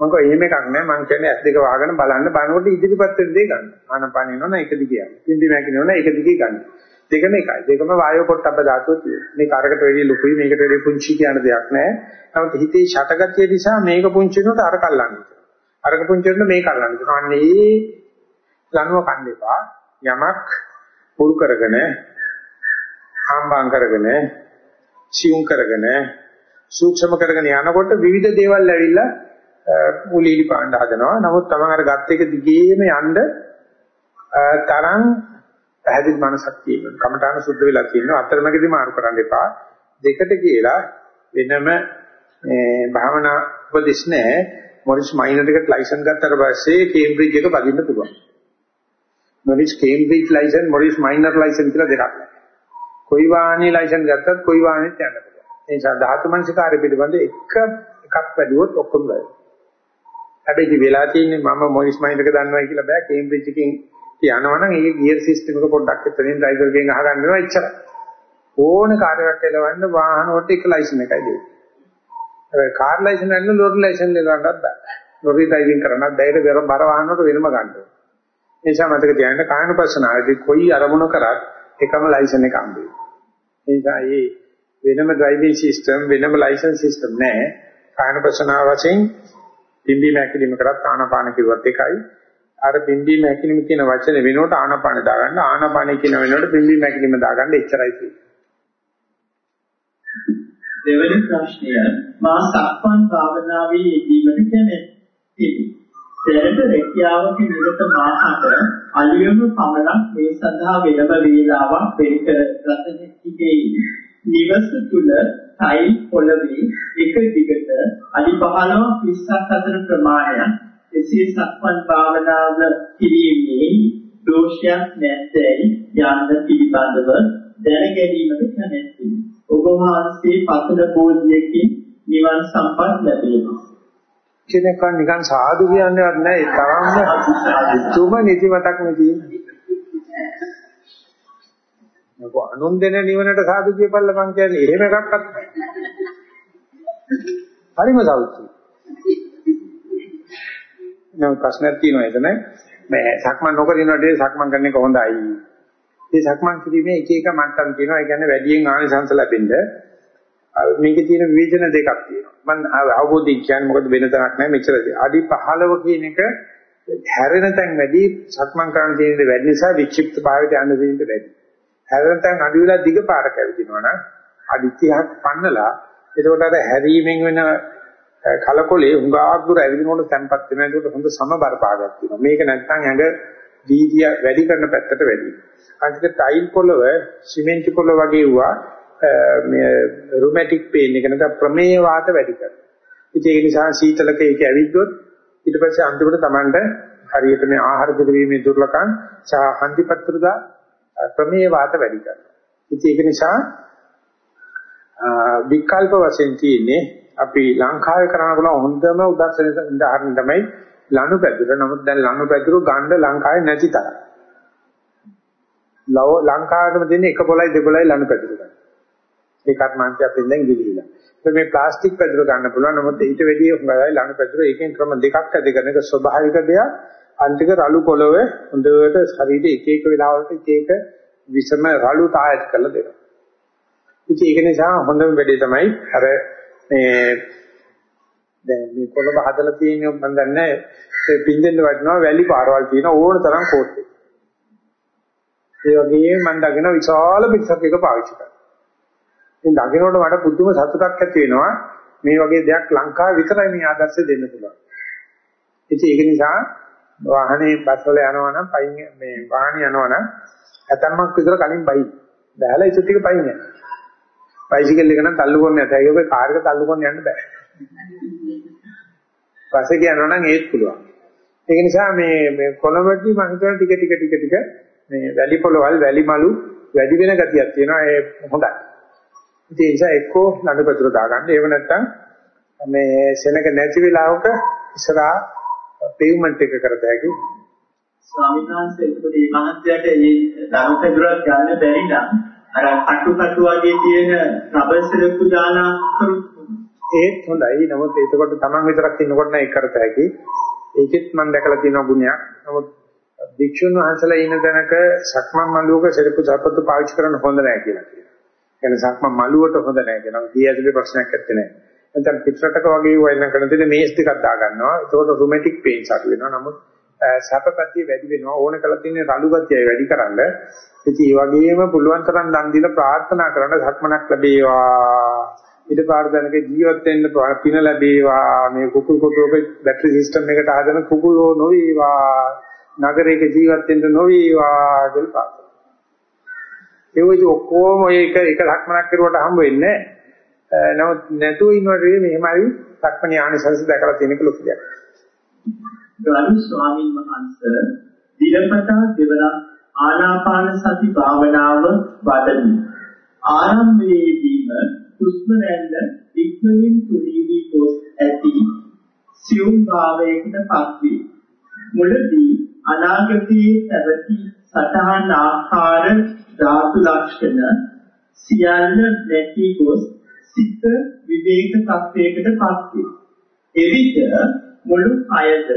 මම කිව්වා එහෙම එකක් නෑ මං කියන්නේ ඇස් දෙක වහගෙන බලන්න බලනකොට ඉදිරිපත් වෙන දේ ගන්න. ආනපාන එනවනම් ඒක දිගේ යන්න. පිම්බි මෑක එනවනම් ඒක දිගේ ගන්න. දෙකම එකයි. දෙකම වායෝ පොට්ටබ්බ ධාතුව තියෙනවා. මේ කාරකට වැඩි ලොකුයි මේකට වැඩි පුංචි කියන දෙයක් නෑ. නමුත් හිතේ ෂටගතිය නිසා මේක පුංචි වෙනකොට අර කල්ලන්නේ. අරක පුංචි වෙනකොට මේක කල්ලන්නේ. අන්න ඒ ලනුව කන්න එපා. යමක් පුරු කරගෙන ආම්බාම් කරගෙන සියුම් කරගෙන සූක්ෂම කරගෙන යනකොට විවිධ දේවල් ඇවිල්ලා මුලීලි පාණ්ඩ හදනවා. නමුත් තමන් අර ගත් එක දිගේම යන්න තරම් පැහැදිලි මනසක් තියෙනවා. කමඨාන සුද්ධ වෙලා තියෙනවා. අතරමැදි මාරු කරන්න එපා. දෙකට කියලා වෙනම මේ භාවනා උපදෙස් නැහැ. මොරිස් මයිනර් එකට ලයිසන් ගත්තට පස්සේ කේම්බ්‍රිජ් එක බදින්න පුළුවන්. Morris Cambridge licence Morris Minor licence කියලා දෙකක් නැහැ. කොයි වාහනේ ලයිසන් ගත්තත් කොයි වාහනෙත් යන්න පුළුවන්. ඒ නිසා ධාතු මනසිකාරය පිළිබඳ එක එකක් වැඩිවොත් ඔක්කොම වැඩි. හැබැයි ඉතින් වෙලා තියෙන්නේ මම මොනිස් මයින්ඩ් එක දන්නවා කියලා බෑ කේම්බ්‍රිජ් එකකින් යනවනම් ඒකේ ගියර් සිස්ටම් එක පොඩ්ඩක් එතනින් ඩ්‍රයිවර් ගෙන් අහගන්න වෙනවා එච්චරයි. ඕන කාර්යයක් එලවන්න වාහන වලට එක ලයිසන් එකයි දෙන්නේ. හැබැයි කාර් ලයිසන් නැත්නම් ලෝරි ලයිසන් දෙන්නත් බෑ. ලෝරි ඩ්‍රයිවිං කරන්නත් බැහැ බර බර වාහන වලට වෙනම ගන්න ඕනේ. ඒ නිසා මතක තියාගන්න කායනුපස්සනාවේදී කොයි අරමුණ කරත් එකම ලයිසන් එක හම්බ වෙනවා. ඒ නිසා මේ වෙනම ඩ්‍රයිවිං සිස්ටම් වෙනම ලයිසන් සිස්ටම් නැහැ. කායනුපස්සනාව වශයෙන් පිම්බීම හැකිලිම කරත් ආනාපාන කිව්වත් එකයි. අර පිම්බීම හැකිලිම කියන වචනේ වෙනකොට ආනාපාන දාගන්න ආනාපාන කියන වෙනකොට පිම්බීම හැකිලිම දාගන්න එච්චරයි තියෙන්නේ. දෙවැනි ප්‍රශ්නය මා සක්මන් භාවනාවේ යෙදීමට කැමැති. තිබේ. දැනට රැකියාවක නිරත මාහට අලියම පමණක් මේ සඳහා වෙනම වේලාවක් වෙන් කර ගත හැකියි. නිවස තුල ටයිල් පොළවේ එක දිගට අඩි 15ක් 20ක් අතර ප්‍රමාණයක් එසේ සක්මන් භාවනාව කිරීමේ දෝෂයක් නැත්නම් යන්න පිළිබඳව දැන ගැනීමට කැමැත්තෙමි. ඔබ වහන්සේ පතන බෝධියකින් නිවන් සම්පත් ලැබේවා. කෙනෙක් නිකන් සාදු කියන්නේවත් නැහැ ඒ තරම්ම තුම නිතිමතක් නෙදී. මොකෝ අනුන් දෙන නිවනට සාදු කියපල්ල මං කියන්නේ එහෙම එකක්වත් නැහැ. හරිම සෞඛ්‍ය. නම් ප්‍රශ්නක් තියෙනවා එතන. මේ සක්මන් නොකර ඉන්නකොට සක්මන් කරන එක හොඳයි. මේ සක්මන් කිරීමේ එක එක මට්ටම් තියෙනවා. ඒ කියන්නේ වැඩියෙන් ආනිසංස ලැබෙන්න මේකේ තියෙන විවේචන දෙකක් තියෙනවා. මම අවබෝධයෙන් කියන්නේ මොකද වෙන තරක් නැහැ මෙච්චරදී. අඩි 15 කියන එක හැරෙන තැන් වැඩි සක්මන් කරන තියෙන වැඩි නිසා වික්ෂිප්ත භාවයට යන්න තියෙන වැඩි. හැරෙන තැන් අඩු වෙලා දිග පාරක ඇවිදිනවා නම් අඩි 30ක් පන්නලා එතකොට අර හැරීමෙන් වෙන කලකොලේ හුඟක් දුර ඇවිදිනකොට තැම්පත් වෙනවා. ඒකට හොඳ සමබර පාගක් තියෙනවා. මේක නැත්තම් ඇඟ දීතිය වැඩි කරන පැත්තට වැඩි. අනිත් ටයිල් පොළව, සිමෙන්ති පොළව වගේ වුණා මේ රුමැටික් පේන් එක නැත්නම් ප්‍රමේය වාත වැඩි කරනවා. ඉතින් ඒ නිසා සීතලක ඒක ඇවිද්දොත් ඊට පස්සේ අන්තිමට Tamanට හරියට මේ ආහාර දිරීමේ දුර්ලකම් සහ හන්දිපත්‍රදා ප්‍රමේය වාත වැඩි කරනවා. ඉතින් ඒක නිසා විකල්ප වශයෙන් තියෙන්නේ අපි ලංකාවේ කරන්න පුළුවන් හොඳම උදාහරණ තමයි ලනු පැදුර. නමුත් දැන් ලනු පැදුර ගන්න ලංකාවේ නැති තරම්. ලංකාවටම දෙන්නේ එක පොලයි දෙපොලයි ලනු පැදුර ගන්න. ඒ කර්මාන්තය අපෙන් දැන් ගිලිහිලා. මේ ප්ලාස්ටික් පැදුර ගන්න පුළුවන්. නමුත් ඊට වැඩිය හොඳයි ලනු පැදුර. ඒකෙන් ක්‍රම දෙකක් ඇද කරන එක ස්වභාවික දෙයක්. අන්තික රළු පොළව හොඳට ශරීරයේ එක එක වෙලාවලට එක එක විසම රළු තායත් කරලා දෙනවා. ඉතින් ඒක නිසා හොඳම වැඩේ තමයි අර මේ දැන් මේ කොළඹ හදලා තියෙන මම දන්නේ පින්දෙන්න වටිනවා වැලි පාරවල් තියෙන ඕන තරම් කෝට් එක. ඒ වගේම මම දකින විශාල පිටසක් එක පාවිච්චි කරනවා. ඉතින් දකින්නකොට මට පුදුම සතුටක් ඇති වෙනවා මේ වගේ දෙයක් ලංකාවේ විතරයි මේ ආදර්ශය දෙන්න පුළුවන්. ඉතින් ඒක නිසා වාහනේ බස්වල යනවා නම් පයින් මේ වාහනේ යනවා නම් ඇතම්මක් විතර කලින් බයි. බෑලා ඉතින් ටික පයින් යනවා. බයිසිකල් එක නම් තල්ලු කරන්න නැතයි ඔබේ කාර් එක තල්ලු කරන්න යන්න බෑ. පස්සේ කියනවා නම් ඒත් පුළුවන්. ඒක නිසා මේ මේ කොළඹදී මම හිතන ටික ටික ටික ටික මේ වැලි පොළවල් වැලි මලු වැඩි වෙන ගතියක් තියෙනවා ඒ හොඳයි. ඒ නිසා එක්කෝ නඩපතුර දාගන්න. එහෙම නැත්නම් මේ සෙනඟ නැති වෙලාවක ඉස්සරහා පේවමන්ට් එක කරත හැකි. ස්වාමීන් වහන්සේ එතකොට මේ මහත්යට මේ ධර්මපදුරක් ගන්න බැරි නම් අර කටු කටු වගේ තියෙන රබර් සිරප්පු දාලා කරු ඒත් හොඳයි. නමුත් එතකොට Taman විතරක් ඉන්නකොට නම් ඒක කරත හැකි. ඒකෙත් මම දැකලා තියෙන ගුණයක්. නමුත් භික්ෂුන් වහන්සේලා ඉන්න තැනක සක්මන් මළුවක සිරප්පු සපත්තු පාවිච්චි කරන්න හොඳ නැහැ කියලා කියනවා. කියන්නේ සක්මන් මළුවට හොඳ නැහැ කියනවා. දී ඇතුලේ ප්‍රශ්නයක් නැත්තේ නෑ. නැත්නම් පිටරටක වගේ වයින් කරන දෙන්නේ මේස් දෙකක් දා ගන්නවා. ඒකට රුමැටික් පේන්ස් අඩු වෙනවා. නමුත් සැපපතිය වැඩි වෙනවා. ඕන කළ තියෙන රළු ගතියයි වැඩි කරන්න. ඉතින් ඒ වගේම පුළුවන් තරම් දන් දීලා ප්‍රාර්ථනා කරන්න සක්මනක් ලැබේවා. ඊට පාරදනක ජීවත් වෙන්න පින ලැබේවා. මේ කුකුල් කොටුවක බැටරි සිස්ටම් එකට හදන කුකුල් නොවේවා. නගරයක ජීවත් වෙන්න නොවේවා කියලා ප්‍රාර්ථනා ඒ වගේ ඔක්කොම ඔය එක එක ලක්මනක් කරුවට හම්බ වෙන්නේ නැහැ. නමුත් නැතුව ඉන්නවට මෙහෙමයි සක්මණේ ආනිසංස දැකලා තියෙනක ලොකු දෙයක්. ගරු ස්වාමීන් වහන්සේ දිනපතා දෙවරක් ආනාපාන සති භාවනාව වඩමි. ආරම්භයේදීම හුස්ම රැල්ල ඉක්මනින් කුඩීවි ගොස් ඇති සියුම් භාවයකට පත්වේ. මුලදී අනාගතයේ පැවති සතහන් ආකාර ධාතු ලක්ෂණ සියල්ල නැති ගොස් සිත විවේක තත්වයකට පත් වේ. එවිට මුළු කයද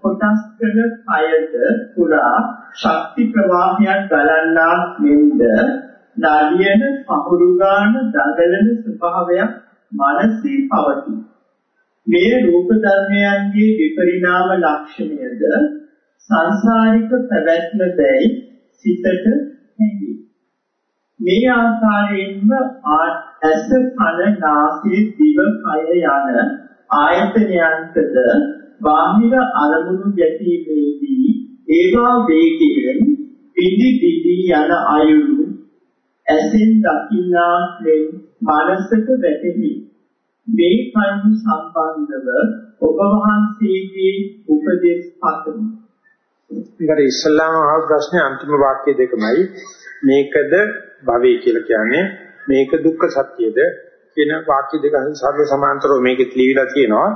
කොටස් කළ කයද පුරා ශක්ති ප්‍රවාහයක් ගලන්නා මෙන්ද නාඩියන පහුරු ගන්න දඟලන ස්වභාවයක් මනසේ පවතී. මේ රූප ධර්මයන්ගේ විපරිණාම ලක්ෂණයද සංසාරික පැවැත්ම දැයි සිතට හැඟේ. මේ ආකාරයෙන්ම ඇස කන නාසය දිව කය යන ආයතනයන්ටද බාහිර අරමුණු ගැටීමේදී ඒවා වේගයෙන් පිඳි පිඳි යන අයුරු ඇසෙන් දකින්නා මෙන් මනසට වැටෙමි. මේ කර්ම සම්බන්ධව ඔබ වහන්සේගේ උපදේශ පතමි. ඊට ඉස්ලාම ආව ප්‍රශ්නේ අන්තිම වාක්‍ය දෙකමයි මේකද භවය කියලා කියන්නේ මේක දුක්ඛ සත්‍යද කියන වාක්‍ය දෙක සර්ව සමාන්තරව මේකෙත් ලියවිලා තියෙනවා.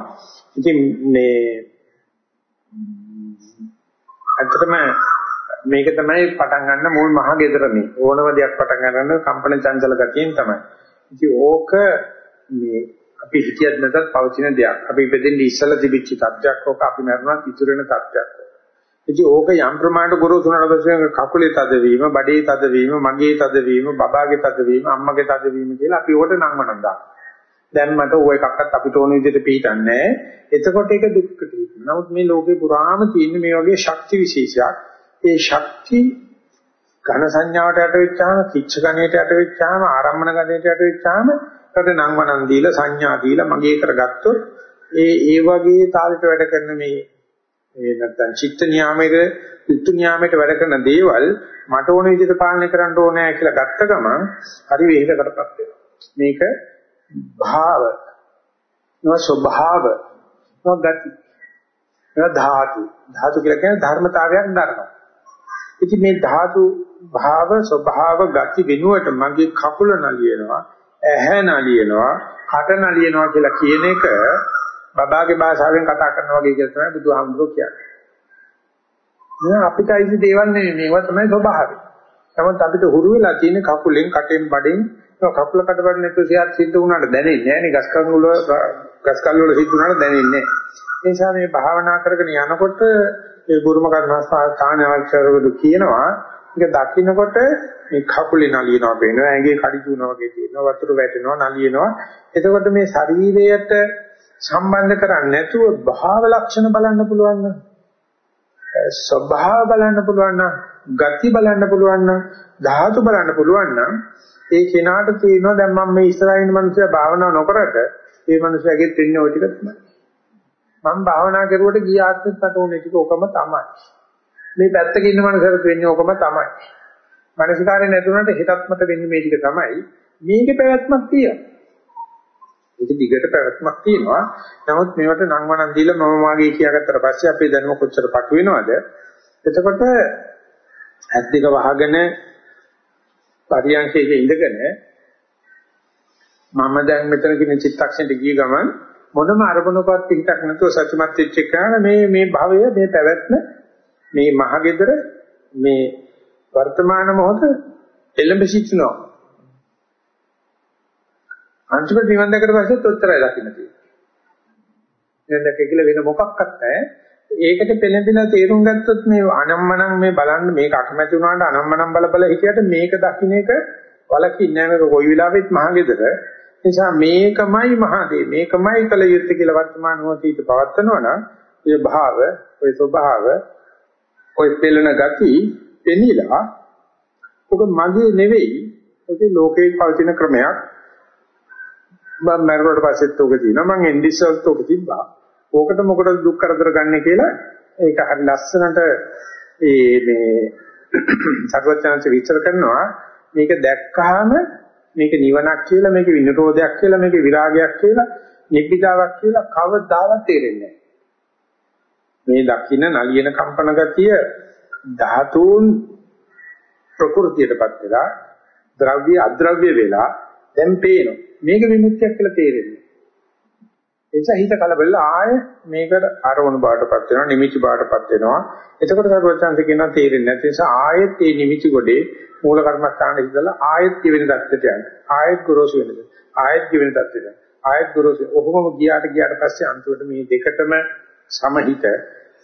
ඉතින් මේ ඇත්තටම මේක තමයි පටන් ගන්න මුල් මහ gedara මේ ඕනම දෙයක් පටන් ගන්න කම්පන චංචල ගතියෙන් තමයි. ඉතින් ඕක මේ අපි හිතියත් නැතත් පවතින දෙයක්. අපි ඉපදෙන්නේ ඉස්සලා තිබිච්ච තත්ත්වයක් ඕක අපි මරුණත් ඉතුරු වෙන තත්ත්වයක්. ඉතින් ඕක යම් ප්‍රමාණයට ගොරෝසුනට පස්සේ කකුලේ තදවීම, බඩේ තදවීම, මගේ තදවීම, බබාගේ තදවීම, අම්මගේ තදවීම කියලා අපි ඕකට නම් වණන් දානවා. දැන් මට ඕක එකක්වත් අපිට ඕන විදිහට පිටින්නේ නැහැ. එතකොට ඒක දුක්ඛ තියෙනවා. නමුත් මේ ලෝකේ පුරාම තියෙන මේ වගේ ශක්ති විශේෂයක්. ඒ ශක්ති ඝන සංඥාවට යට වෙච්චාම, කිච්ච ගණයට යට වෙච්චාම, ආරම්මන ගණයට යට වෙච්චාම කට නම් වණන් දීලා සංඥා දීලා මගේ කරගත්තොත් ඒ ඒ වගේ තාලෙට වැඩ කරන මේ ඒ නැත්තම් චිත්ත නියාමයේ චිත්ත නියාමයට වැඩ කරන දේවල් මට ඕන විදිහට පාලනය කරන්න ඕනේ කියලා ගත්ත ගමන් හරි වේගකටපත් වෙනවා. මේක භාව නෝ ස්වභාව නෝ ගති නෝ ධාතු ධාතු කියලා කියන්නේ ධර්මතාවයක් දරනවා. ඉතින් මේ ධාතු භාව ස්වභාව ගති වෙනුවට මගේ කකුල නලියනවා ඇහැ නලියනවා කට නලියනවා කියලා කියන එක බබාගේ භාෂාවෙන් කතා කරනවා වගේ කියලා තමයි බුදුහාමුදුරුවෝ කියන්නේ. නෑ අපිට අයිති දේවල් නෙමෙයි මේවා තමයි ස්වභාවය. නමුත් අපිට හුරු වෙලා තියෙන කකුලෙන් කටෙන් බඩෙන් කකුල කඩවන්න නැතුව සියත් සිද්ධ වුණාට දැනෙන්නේ නෑ නේ ගස් කන් වල ගස් කල් වල සිද්ධ වුණාට දැනෙන්නේ නෑ. ඒ නිසා මේ භාවනා කරගෙන යනකොට ඒ බුරුම කර්මස්ථානාචාරවලු කියනවා ඒක දකින්නකොට මේ කකුලේ නලියනවා පේනවා ඇඟේ කඩි තුනවා වගේ තියෙනවා වතුර වැටෙනවා නලියනවා එතකොට මේ ශරීරයට සම්බන්ධ කරන්නේ නැතුව භාව ලක්ෂණ බලන්න පුළුවන් නම් ස්වභාව බලන්න පුළුවන් නම් ගති බලන්න පුළුවන් නම් ධාතු බලන්න පුළුවන් නම් ඒ කෙනාට තේරෙනවා දැන් මම මේ ඉස්සරහින් මිනිස්සයා භාවනා නොකරට ඒ මිනිස්සයාගෙත් වෙන්නේ ওই ටික තමයි. මම භාවනා කරුවට ගිය ආත්මෙත් මට ඕනේ ටික ඔකම තමයි. මේ පැත්තක ඉන්න මනසට වෙන්නේ ඔකම තමයි. මානසිකාරය නැතුණට හිතත් මත වෙන්නේ මේ ටික තමයි. මේකේ පැවැත්මක් තියෙනවා. ඒක දිගට පැවැත්මක් තියෙනවා. නමුත් මේවට නම් වණන් දීලා මම වාගේ කියාගත්තට පස්සේ අපේ දැනුම කොච්චර පටු වෙනවද? එතකොට ඇස් දෙක වහගෙන පරියන්කේක ඉඳගෙන මම දැන් මෙතන කියන චිත්තක්ෂණයට ගිය ගමන් මොනම අරමුණකවත් හිතක් නැතුව සත්‍යමත් වෙච්ච එකන මේ මේ භවය මේ පැවැත්ම මේ මහගෙදර මේ වර්තමාන මොහොත එළඹ සිටිනවා අන්තිමට නිවන් දැකලා පස්සෙත් ඔච්චරයි දකින්න තියෙන්නේ. නිවන් දැක කියලා වෙන මොකක්වත් නැහැ. ඒකට පෙළඹිලා තේරුම් ගත්තොත් මේ අනම්මනම් මේ බලන්න මේක අකමැති වුණාට අනම්මනම් බල බල හිටියට මේක දකින්න එක වලකින්නේ නැහැ මේක කොයි වෙලාවෙත් මහගෙදර. නිසා මේකමයි මහදේ මේකමයි කල යුත්තේ කියලා වර්තමාන මොහොතේ පවත්නවා නම් ඔය භාව, ඔය ස්වභාව, ඔය පෙළෙන ගති එනිලා ඔබ මගේ නෙවෙයි ඒක ලෝකේ පවතින ක්‍රමයක් මම මරුවට පස්සෙත් උග තියෙනවා. මම එන්ඩිසල්ත් උග තිබ්බා. ඕකට මොකටද දුක් කරදර ගන්න කියලා ඒක හරි ලස්සනට ඒ මේ සර්වඥාන්සේ විචාර කරනවා. මේක දැක්කහම මේක නිවනක් කියලා මේක විනිරෝධයක් කියලා මේක විරාගයක් කියලා නිබ්බිදාවක් කියලා කවදාවත් තේරෙන්නේ මේ දකින්න නලියන කම්පන ගතිය ධාතුන් ප්‍රകൃතියටපත් වෙලා ද්‍රව්‍ය අද්‍රව්‍ය වෙලා දැන් පේනවා මේක විමුක්තියක් කියලා තේරෙන්නේ. ඒ නිසා හිත කලබල ආය මේකට අරමුණු බාටපත් වෙනවා නිමිති බාටපත් වෙනවා. එතකොට සර්වචන්ද කියනවා තේරෙන්නේ නැති නිසා ආයෙත් මේ නිමිති ගොඩේ මූල කර්මස්ථානෙ ඉඳලා ආයෙත් කිවෙන தත්ත්වයට යන්න. ආයෙත් ගොරෝසු වෙනද. ආයෙත් කිවෙන தත්ත්වයට. ආයෙත් ගොරෝසු. ඔහොමම ගියාට ගියාට පස්සේ අන්තිමට මේ දෙකටම සමහිත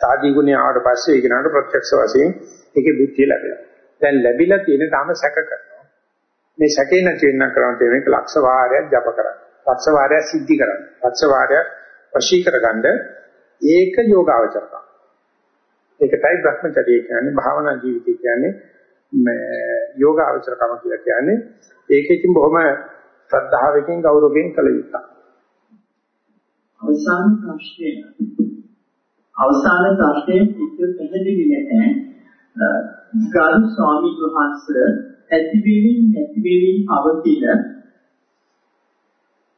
සාදී ගුණය ආවට පස්සේ ඒක නට ප්‍රත්‍යක්ෂ වශයෙන් ඒකේ බුද්ධිය ලැබෙනවා. දැන් ලැබිලා තියෙන තාම සැක කරනවා. මේ සැකේ නැති වෙන්න කරන තේ මේක ලක්ෂ වාරයක් ජප කරන්න. ලක්ෂ වාරයක් සිද්ධි කරන්න. ලක්ෂ වාරයක් වශී කරගන්න ඒක යෝගාවචරක. ඒකටයි භ්‍රමචර්යය කියන්නේ භාවනා ජීවිතය කියන්නේ මේ යෝගාවචරකම කියලා කියන්නේ ඒකකින් බොහොම ශ්‍රද්ධාවකින් ගෞරවයෙන් කළ යුතුයි. අවසාන ප්‍රශ්නය අවසාන ප්‍රශ්නයේ පිටු පැහැදිලි නැහැ. ගරු ස්වාමීන් වහන්සේ ඇතිවෙමින් නැතිවෙමින් පවතින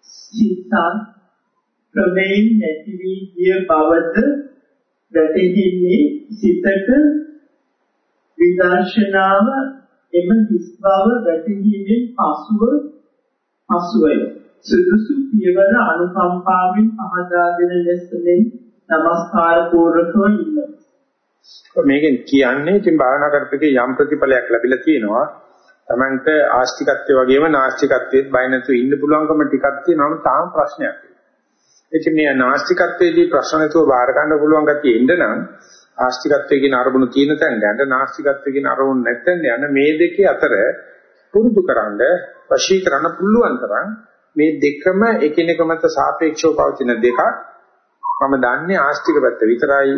සිත ක්‍රමයෙන් නැති වී ගිය බවද වැටහෙන්නේ සිතක විදර්ශනාව එම හිස් බව වැටහීමෙන් පසුව පසුවය සුදුසු පියවර අනුකම්පාවෙන් පහදා දෙන ලෙසෙන් নমස්කාර පූර්වකව ඉන්නවා මේකෙන් කියන්නේ ඉතින් භාවනා කරපිටේ යම් ප්‍රතිඵලයක් ලැබිලා තියෙනවා. Tamanට ආස්තිකත්වය වගේම නාස්තිකත්වයේත් බය නැතුව ඉන්න පුළුවන්කම ටිකක් තියෙනවා තාම ප්‍රශ්නයක්. ඉතින් මේ නාස්තිකත්වයේදී ප්‍රශ්න නැතුව බාර ගන්න පුළුවන් ගැතිය ඉන්න නම් ආස්තිකත්වයේ කියන අරමුණු තියෙන තැන යන්න නාස්තිකත්වයේ කියන අරමුණු නැත්නම් යන මේ දෙකේ අතර පුරුදුකරනද වශී කරන්න පුළුවන් තරම් මේ දෙකම එකිනෙක මත සාපේක්ෂව පවතින දෙකක් මම දන්නේ ආස්තික පැත්ත විතරයි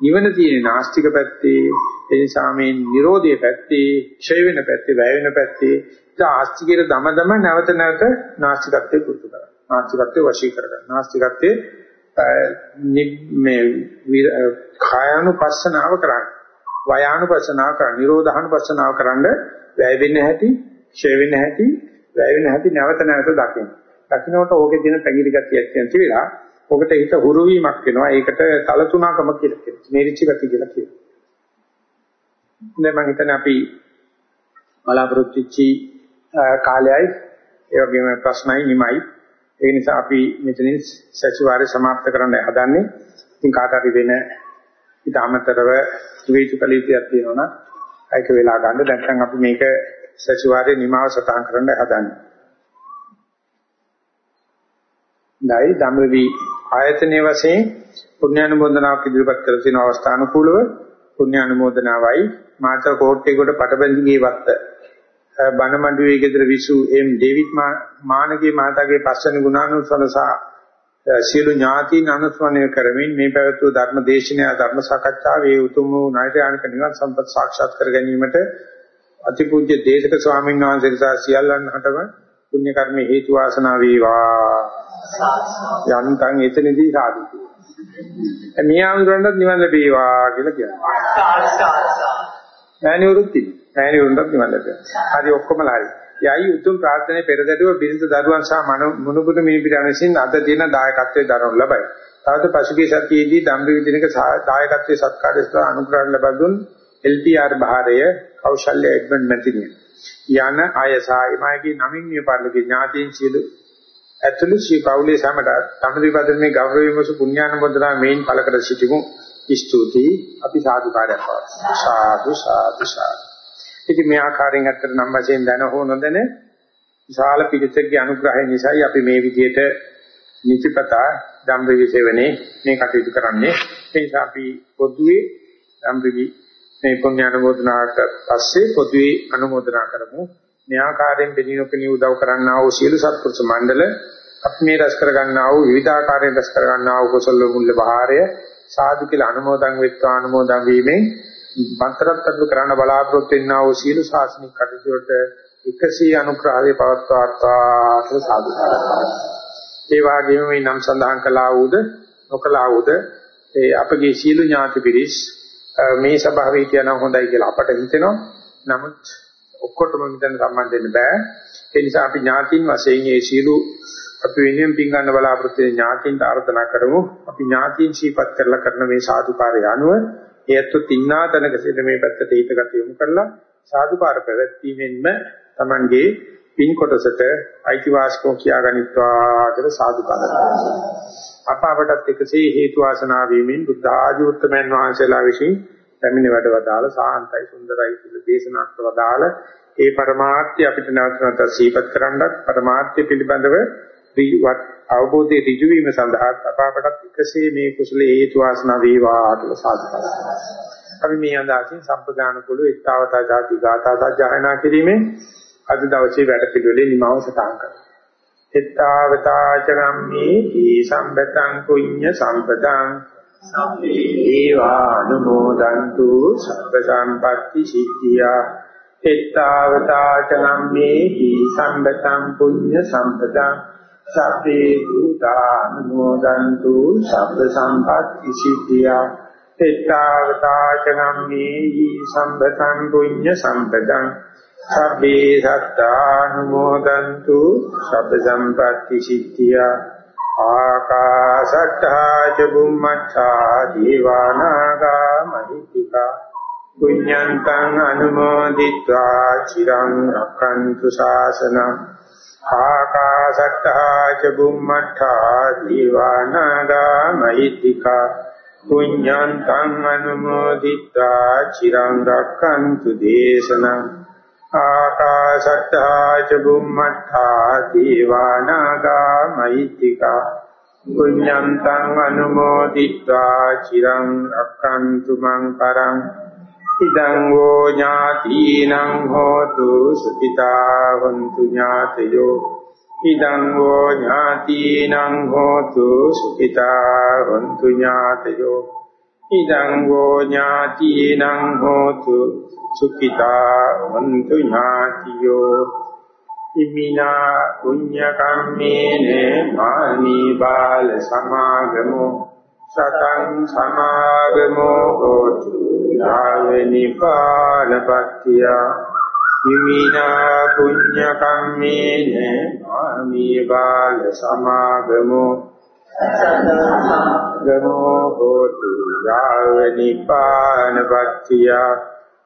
නිවන තියෙන නාස්තික පැත්තේ ඒ නිසා මේ Nirodhe පැත්තේ ක්ෂය වෙන පැත්තේ වැය වෙන පැත්තේ ඒ ආස්තිකයේ දමදම නැවත නැවත නාස්තිකත්වයේ පුරුදු කරා. නාස්තිකත්වයේ වශී කරගන්න. නාස්තිකත්වයේ මේ කායानुපස්සනාව කරන්න. වයානුපස්සනාව කරන්න. නිරෝධානුපස්සනාව කරන්න වැය වෙන්න හැටි, ක්ෂය වෙන්න හැටි, වැය වෙන්න හැටි නැවත නැවත දකින්න. දකින්නකොට ඕකේ තියෙන පැగిලි ගතියක් තියෙන විලා ඔකට හිත හුරු වීමක් වෙනවා. ඒකට සලසුණාකම කියලා කියනවා. මෙරිච්ච ගති කියලා කියනවා. දැන් මම හිතන්නේ අපි බලාපොරොත්තු වෙච්චි කාලයයි ඒ වගේම ප්‍රශ්නයි නිමයි. ඒ නිසා අපි මෙතනින් සතිವಾರය સમાપ્ત කරන්න හදන්නේ. ඉතින් කාට හරි වෙන ඊට අමතරව විවේචකලීතියක් තියෙනවා නම් ඒක වෙලා ගන්න. දැන් අපි මේක සතිವಾರයේ නිමාව සටහන් කරන්න හදන්නේ. නැයි ධම්මවි ආයතනයේ වශයෙන් පුණ්‍යානුමෝදනාවක් ඉදිරිපත් කර තියෙන අවස්ථානුකූලව පුණ්‍යානුමෝදනාවයි මාතර කෝට්ටේ කොට පටබැඳිගේ වත්ත බණමඬුවේ ගෙදර විසු එම් ඩේවිඩ් මානගේ මාතාගේ පස්වෙනි ගුණානුසලසා සියලු ඥාතීන් අනුස්මරණය කරමින් මේ පැවැත්වූ ධර්ම දේශනාව ධර්ම සාකච්ඡාවේ උතුම් වූ නායකයන්ක නිවන් සම්පත් සාක්ෂාත් කර ගැනීමට අතිපූජ්‍ය දේශක ස්වාමීන් වහන්සේ නිසා සියල්ලන්ටම පුණ්‍ය කර්ම හේතු වාසනා වේවා. යන්තම් එතනදී සාදු මේ ආමරණත් නිවන් ලැබේවා කියලා කියනවා. මෑණිවරුත් ඉන්නේ. මෑණිවරුන්ට නිවන් ලැබේවා. හරි ඔක්කොමලා හරි. යයි උතුම් ප්‍රාර්ථනාවේ පෙරදැරුව බිරිඳ දරුවන් සහ මොනුබුදු මිනිපිරණ විසින් අද දින දායකත්වයේ දරනු ලබයි. තවද පසුගිය සතියේදී දම්රිවි දිනක දායකත්වයේ සත්කාරය සහ අනුග්‍රහ ලබා දුන් LPR භාරය කෞශල්‍ය එඩ්මන්ඩ් මැතිනිය යන අය සායිමයිගේ නමින් මේ පරිලෝකේ ඥාතීන් සියලු ඇතුළු ශ්‍රී පෞලේ සමට තමදිපදමේ ගෞරවය මුසු පුණ්‍යානුමෝදනා මේන් පළ කර සිටිමු. ස්තුතියි. අපි සාදුකාරයක් පවත්වමු. සාදු සාදු සාදු. ඉතින් මේ ආකාරයෙන් අත්තර නම් වශයෙන් දැන හෝ නොදැන විශාල පිළිසෙක්ගේ අනුග්‍රහය නිසායි අපි මේ විදිහට නිතිපතා ධම්රවි සේවනේ මේ කටයුතු කරන්නේ. ඒ නිසා අපි පොදුවේ ධම්රවි මේ පුණ්‍ය අනුමෝදනාට පස්සේ පොදුවේ අනුමෝදනා කරමු. මේ ආකාරයෙන් බෙදීනොකණී උදව් කරන්නා වූ සියලු සත්පුරුෂ මණ්ඩල අපි මේ රැස් කර ගන්නා වූ විවිධාකාරයෙන් රැස් කර ගන්නා වූ කුසල මුල්ල බහාරය සාදු කියලා අනුමෝදන් වෙත්වා අනුමෝදන් වීමෙන් බන්තරත් කරන්න බලාපොරොත්තු වෙනා වූ සියලු ශාසනික කටයුතු වලට එකසී අනුග්‍රහය පවත්වාත්වා කියලා සාදු. ඒ වගේම මේ නම් සඳහන් කළා වූද නොකළා වූද ඒ අපගේ සියලු ඥාති පිරිස් මේ ස්වභාවය කියන හොඳයි කියලා අපට හිතෙනවා. නමුත් ඔක්කොටම මෙතන සම්බන්ධ වෙන්න බෑ. ඒ නිසා අපි ඥාතින් වශයෙන් මේ සීළු අපි වෙනුවෙන් පින් ගන්න බලාපොරොත්තු වෙන ඥාතින්ට ආර්දනා කරමු. අපි ඥාතින් සීපත් කරලා කරන මේ සාදුකාරය අනුව ඒත්තු තින්නා තැනක සිට මේ පැත්තට හිතගත යොමු කරලා සාදුකාර පැවැත්වීමෙන්ම Tamange පින් කොටසට අයිතිවාසිකම් කියාගනිත්වා කියලා සාදුකාර අප අපටත් එකසේ හේතු වාසනා වීමෙන් බුද්ධ ආදී උත්තමයන් වහන්සේලා විසින් පැමිණ වැඩ වදාළ සාන්තයි සුන්දරයි කියලා දේශනා කරවදාළ ඒ પરමාර්ථය අපිට නැවතනත සීපත් කරන්නත් પરමාර්ථය පිළිබඳව අවබෝධයේ ඍජු වීම සඳහා අපාපටත් එකසේ මේ කුසල හේතු වාසනා වේවා කියලා සාදුකාරය. අපි මේ අදහසින් සම්ප්‍රදාන කුළු එක්තාවතා ධාති ගාථා සජ්ජායනා කිරීමෙන් අද දවසේ වැඩ පිළිවෙලේ නිමාව සටහන් කරනවා. එක්තාවතා චරම්මේති සම්බතං කුඤ්ඤ සම්පතං ඒවානුමෝදන්තු සබ්බ සම්පatti සිද්ධියා. එත්තාවතාච නම්මේහි සම්බතං පුඤ්ඤ සම්පතං. සබ්බේ භූතානුමෝදන්තු සබ්බ සම්පත්‍ති සිද්ධියා. එත්තාවතාචනම්මේහි සම්බතං පුඤ්ඤ සම්පදං සබ්බේ සත්තානුමෝදන්තු සබ්බ සම්පත්‍ති සිද්ධියා. ආකාශට්ටා ච බුම්මච්ඡා දීවානාගා මහිත්‍තිකා පුඤ්ඤන්තං අනුමෝදිත්වා චිරං රක්ඛන්තු ශාසනං ආකාශට්ටා ච බුම්මච්ඡා දීවානාගා මහිත්‍තිකා පුඤ්ඤන්තං අනුමෝදිත්වා චිරං රක්ඛන්තු දේශනං ආකාශත්තා ච බුම්මත්තා දීවානාගා මෛත්‍තිකා පුඤ්ඤන්තං අනුමෝදිत्वा චිරං රක්칸තු මං පරං ඉදං වූ ඥාතිනං හෝතු සුඛිතා වന്തു ඥාතයෝ ඉදං වූ ඥාතිනං හෝතු සුඛිතා වന്തു ඥාතයෝ ඉදං වූ ඥාතිනං හෝතු සුඛිතා වന്തു ඥාතියෝ ඉමිනා පුඤ්ඤ කම්මේන මානි බාල සමාගමෝ සතං සමාගමෝ හෝතු යාවනිපානපත්තිය හිමිනා පුඤ්ඤ කම්මේන මාමි බාල සමාගමෝ ගමෝ හෝතු යාවනිපානපත්තිය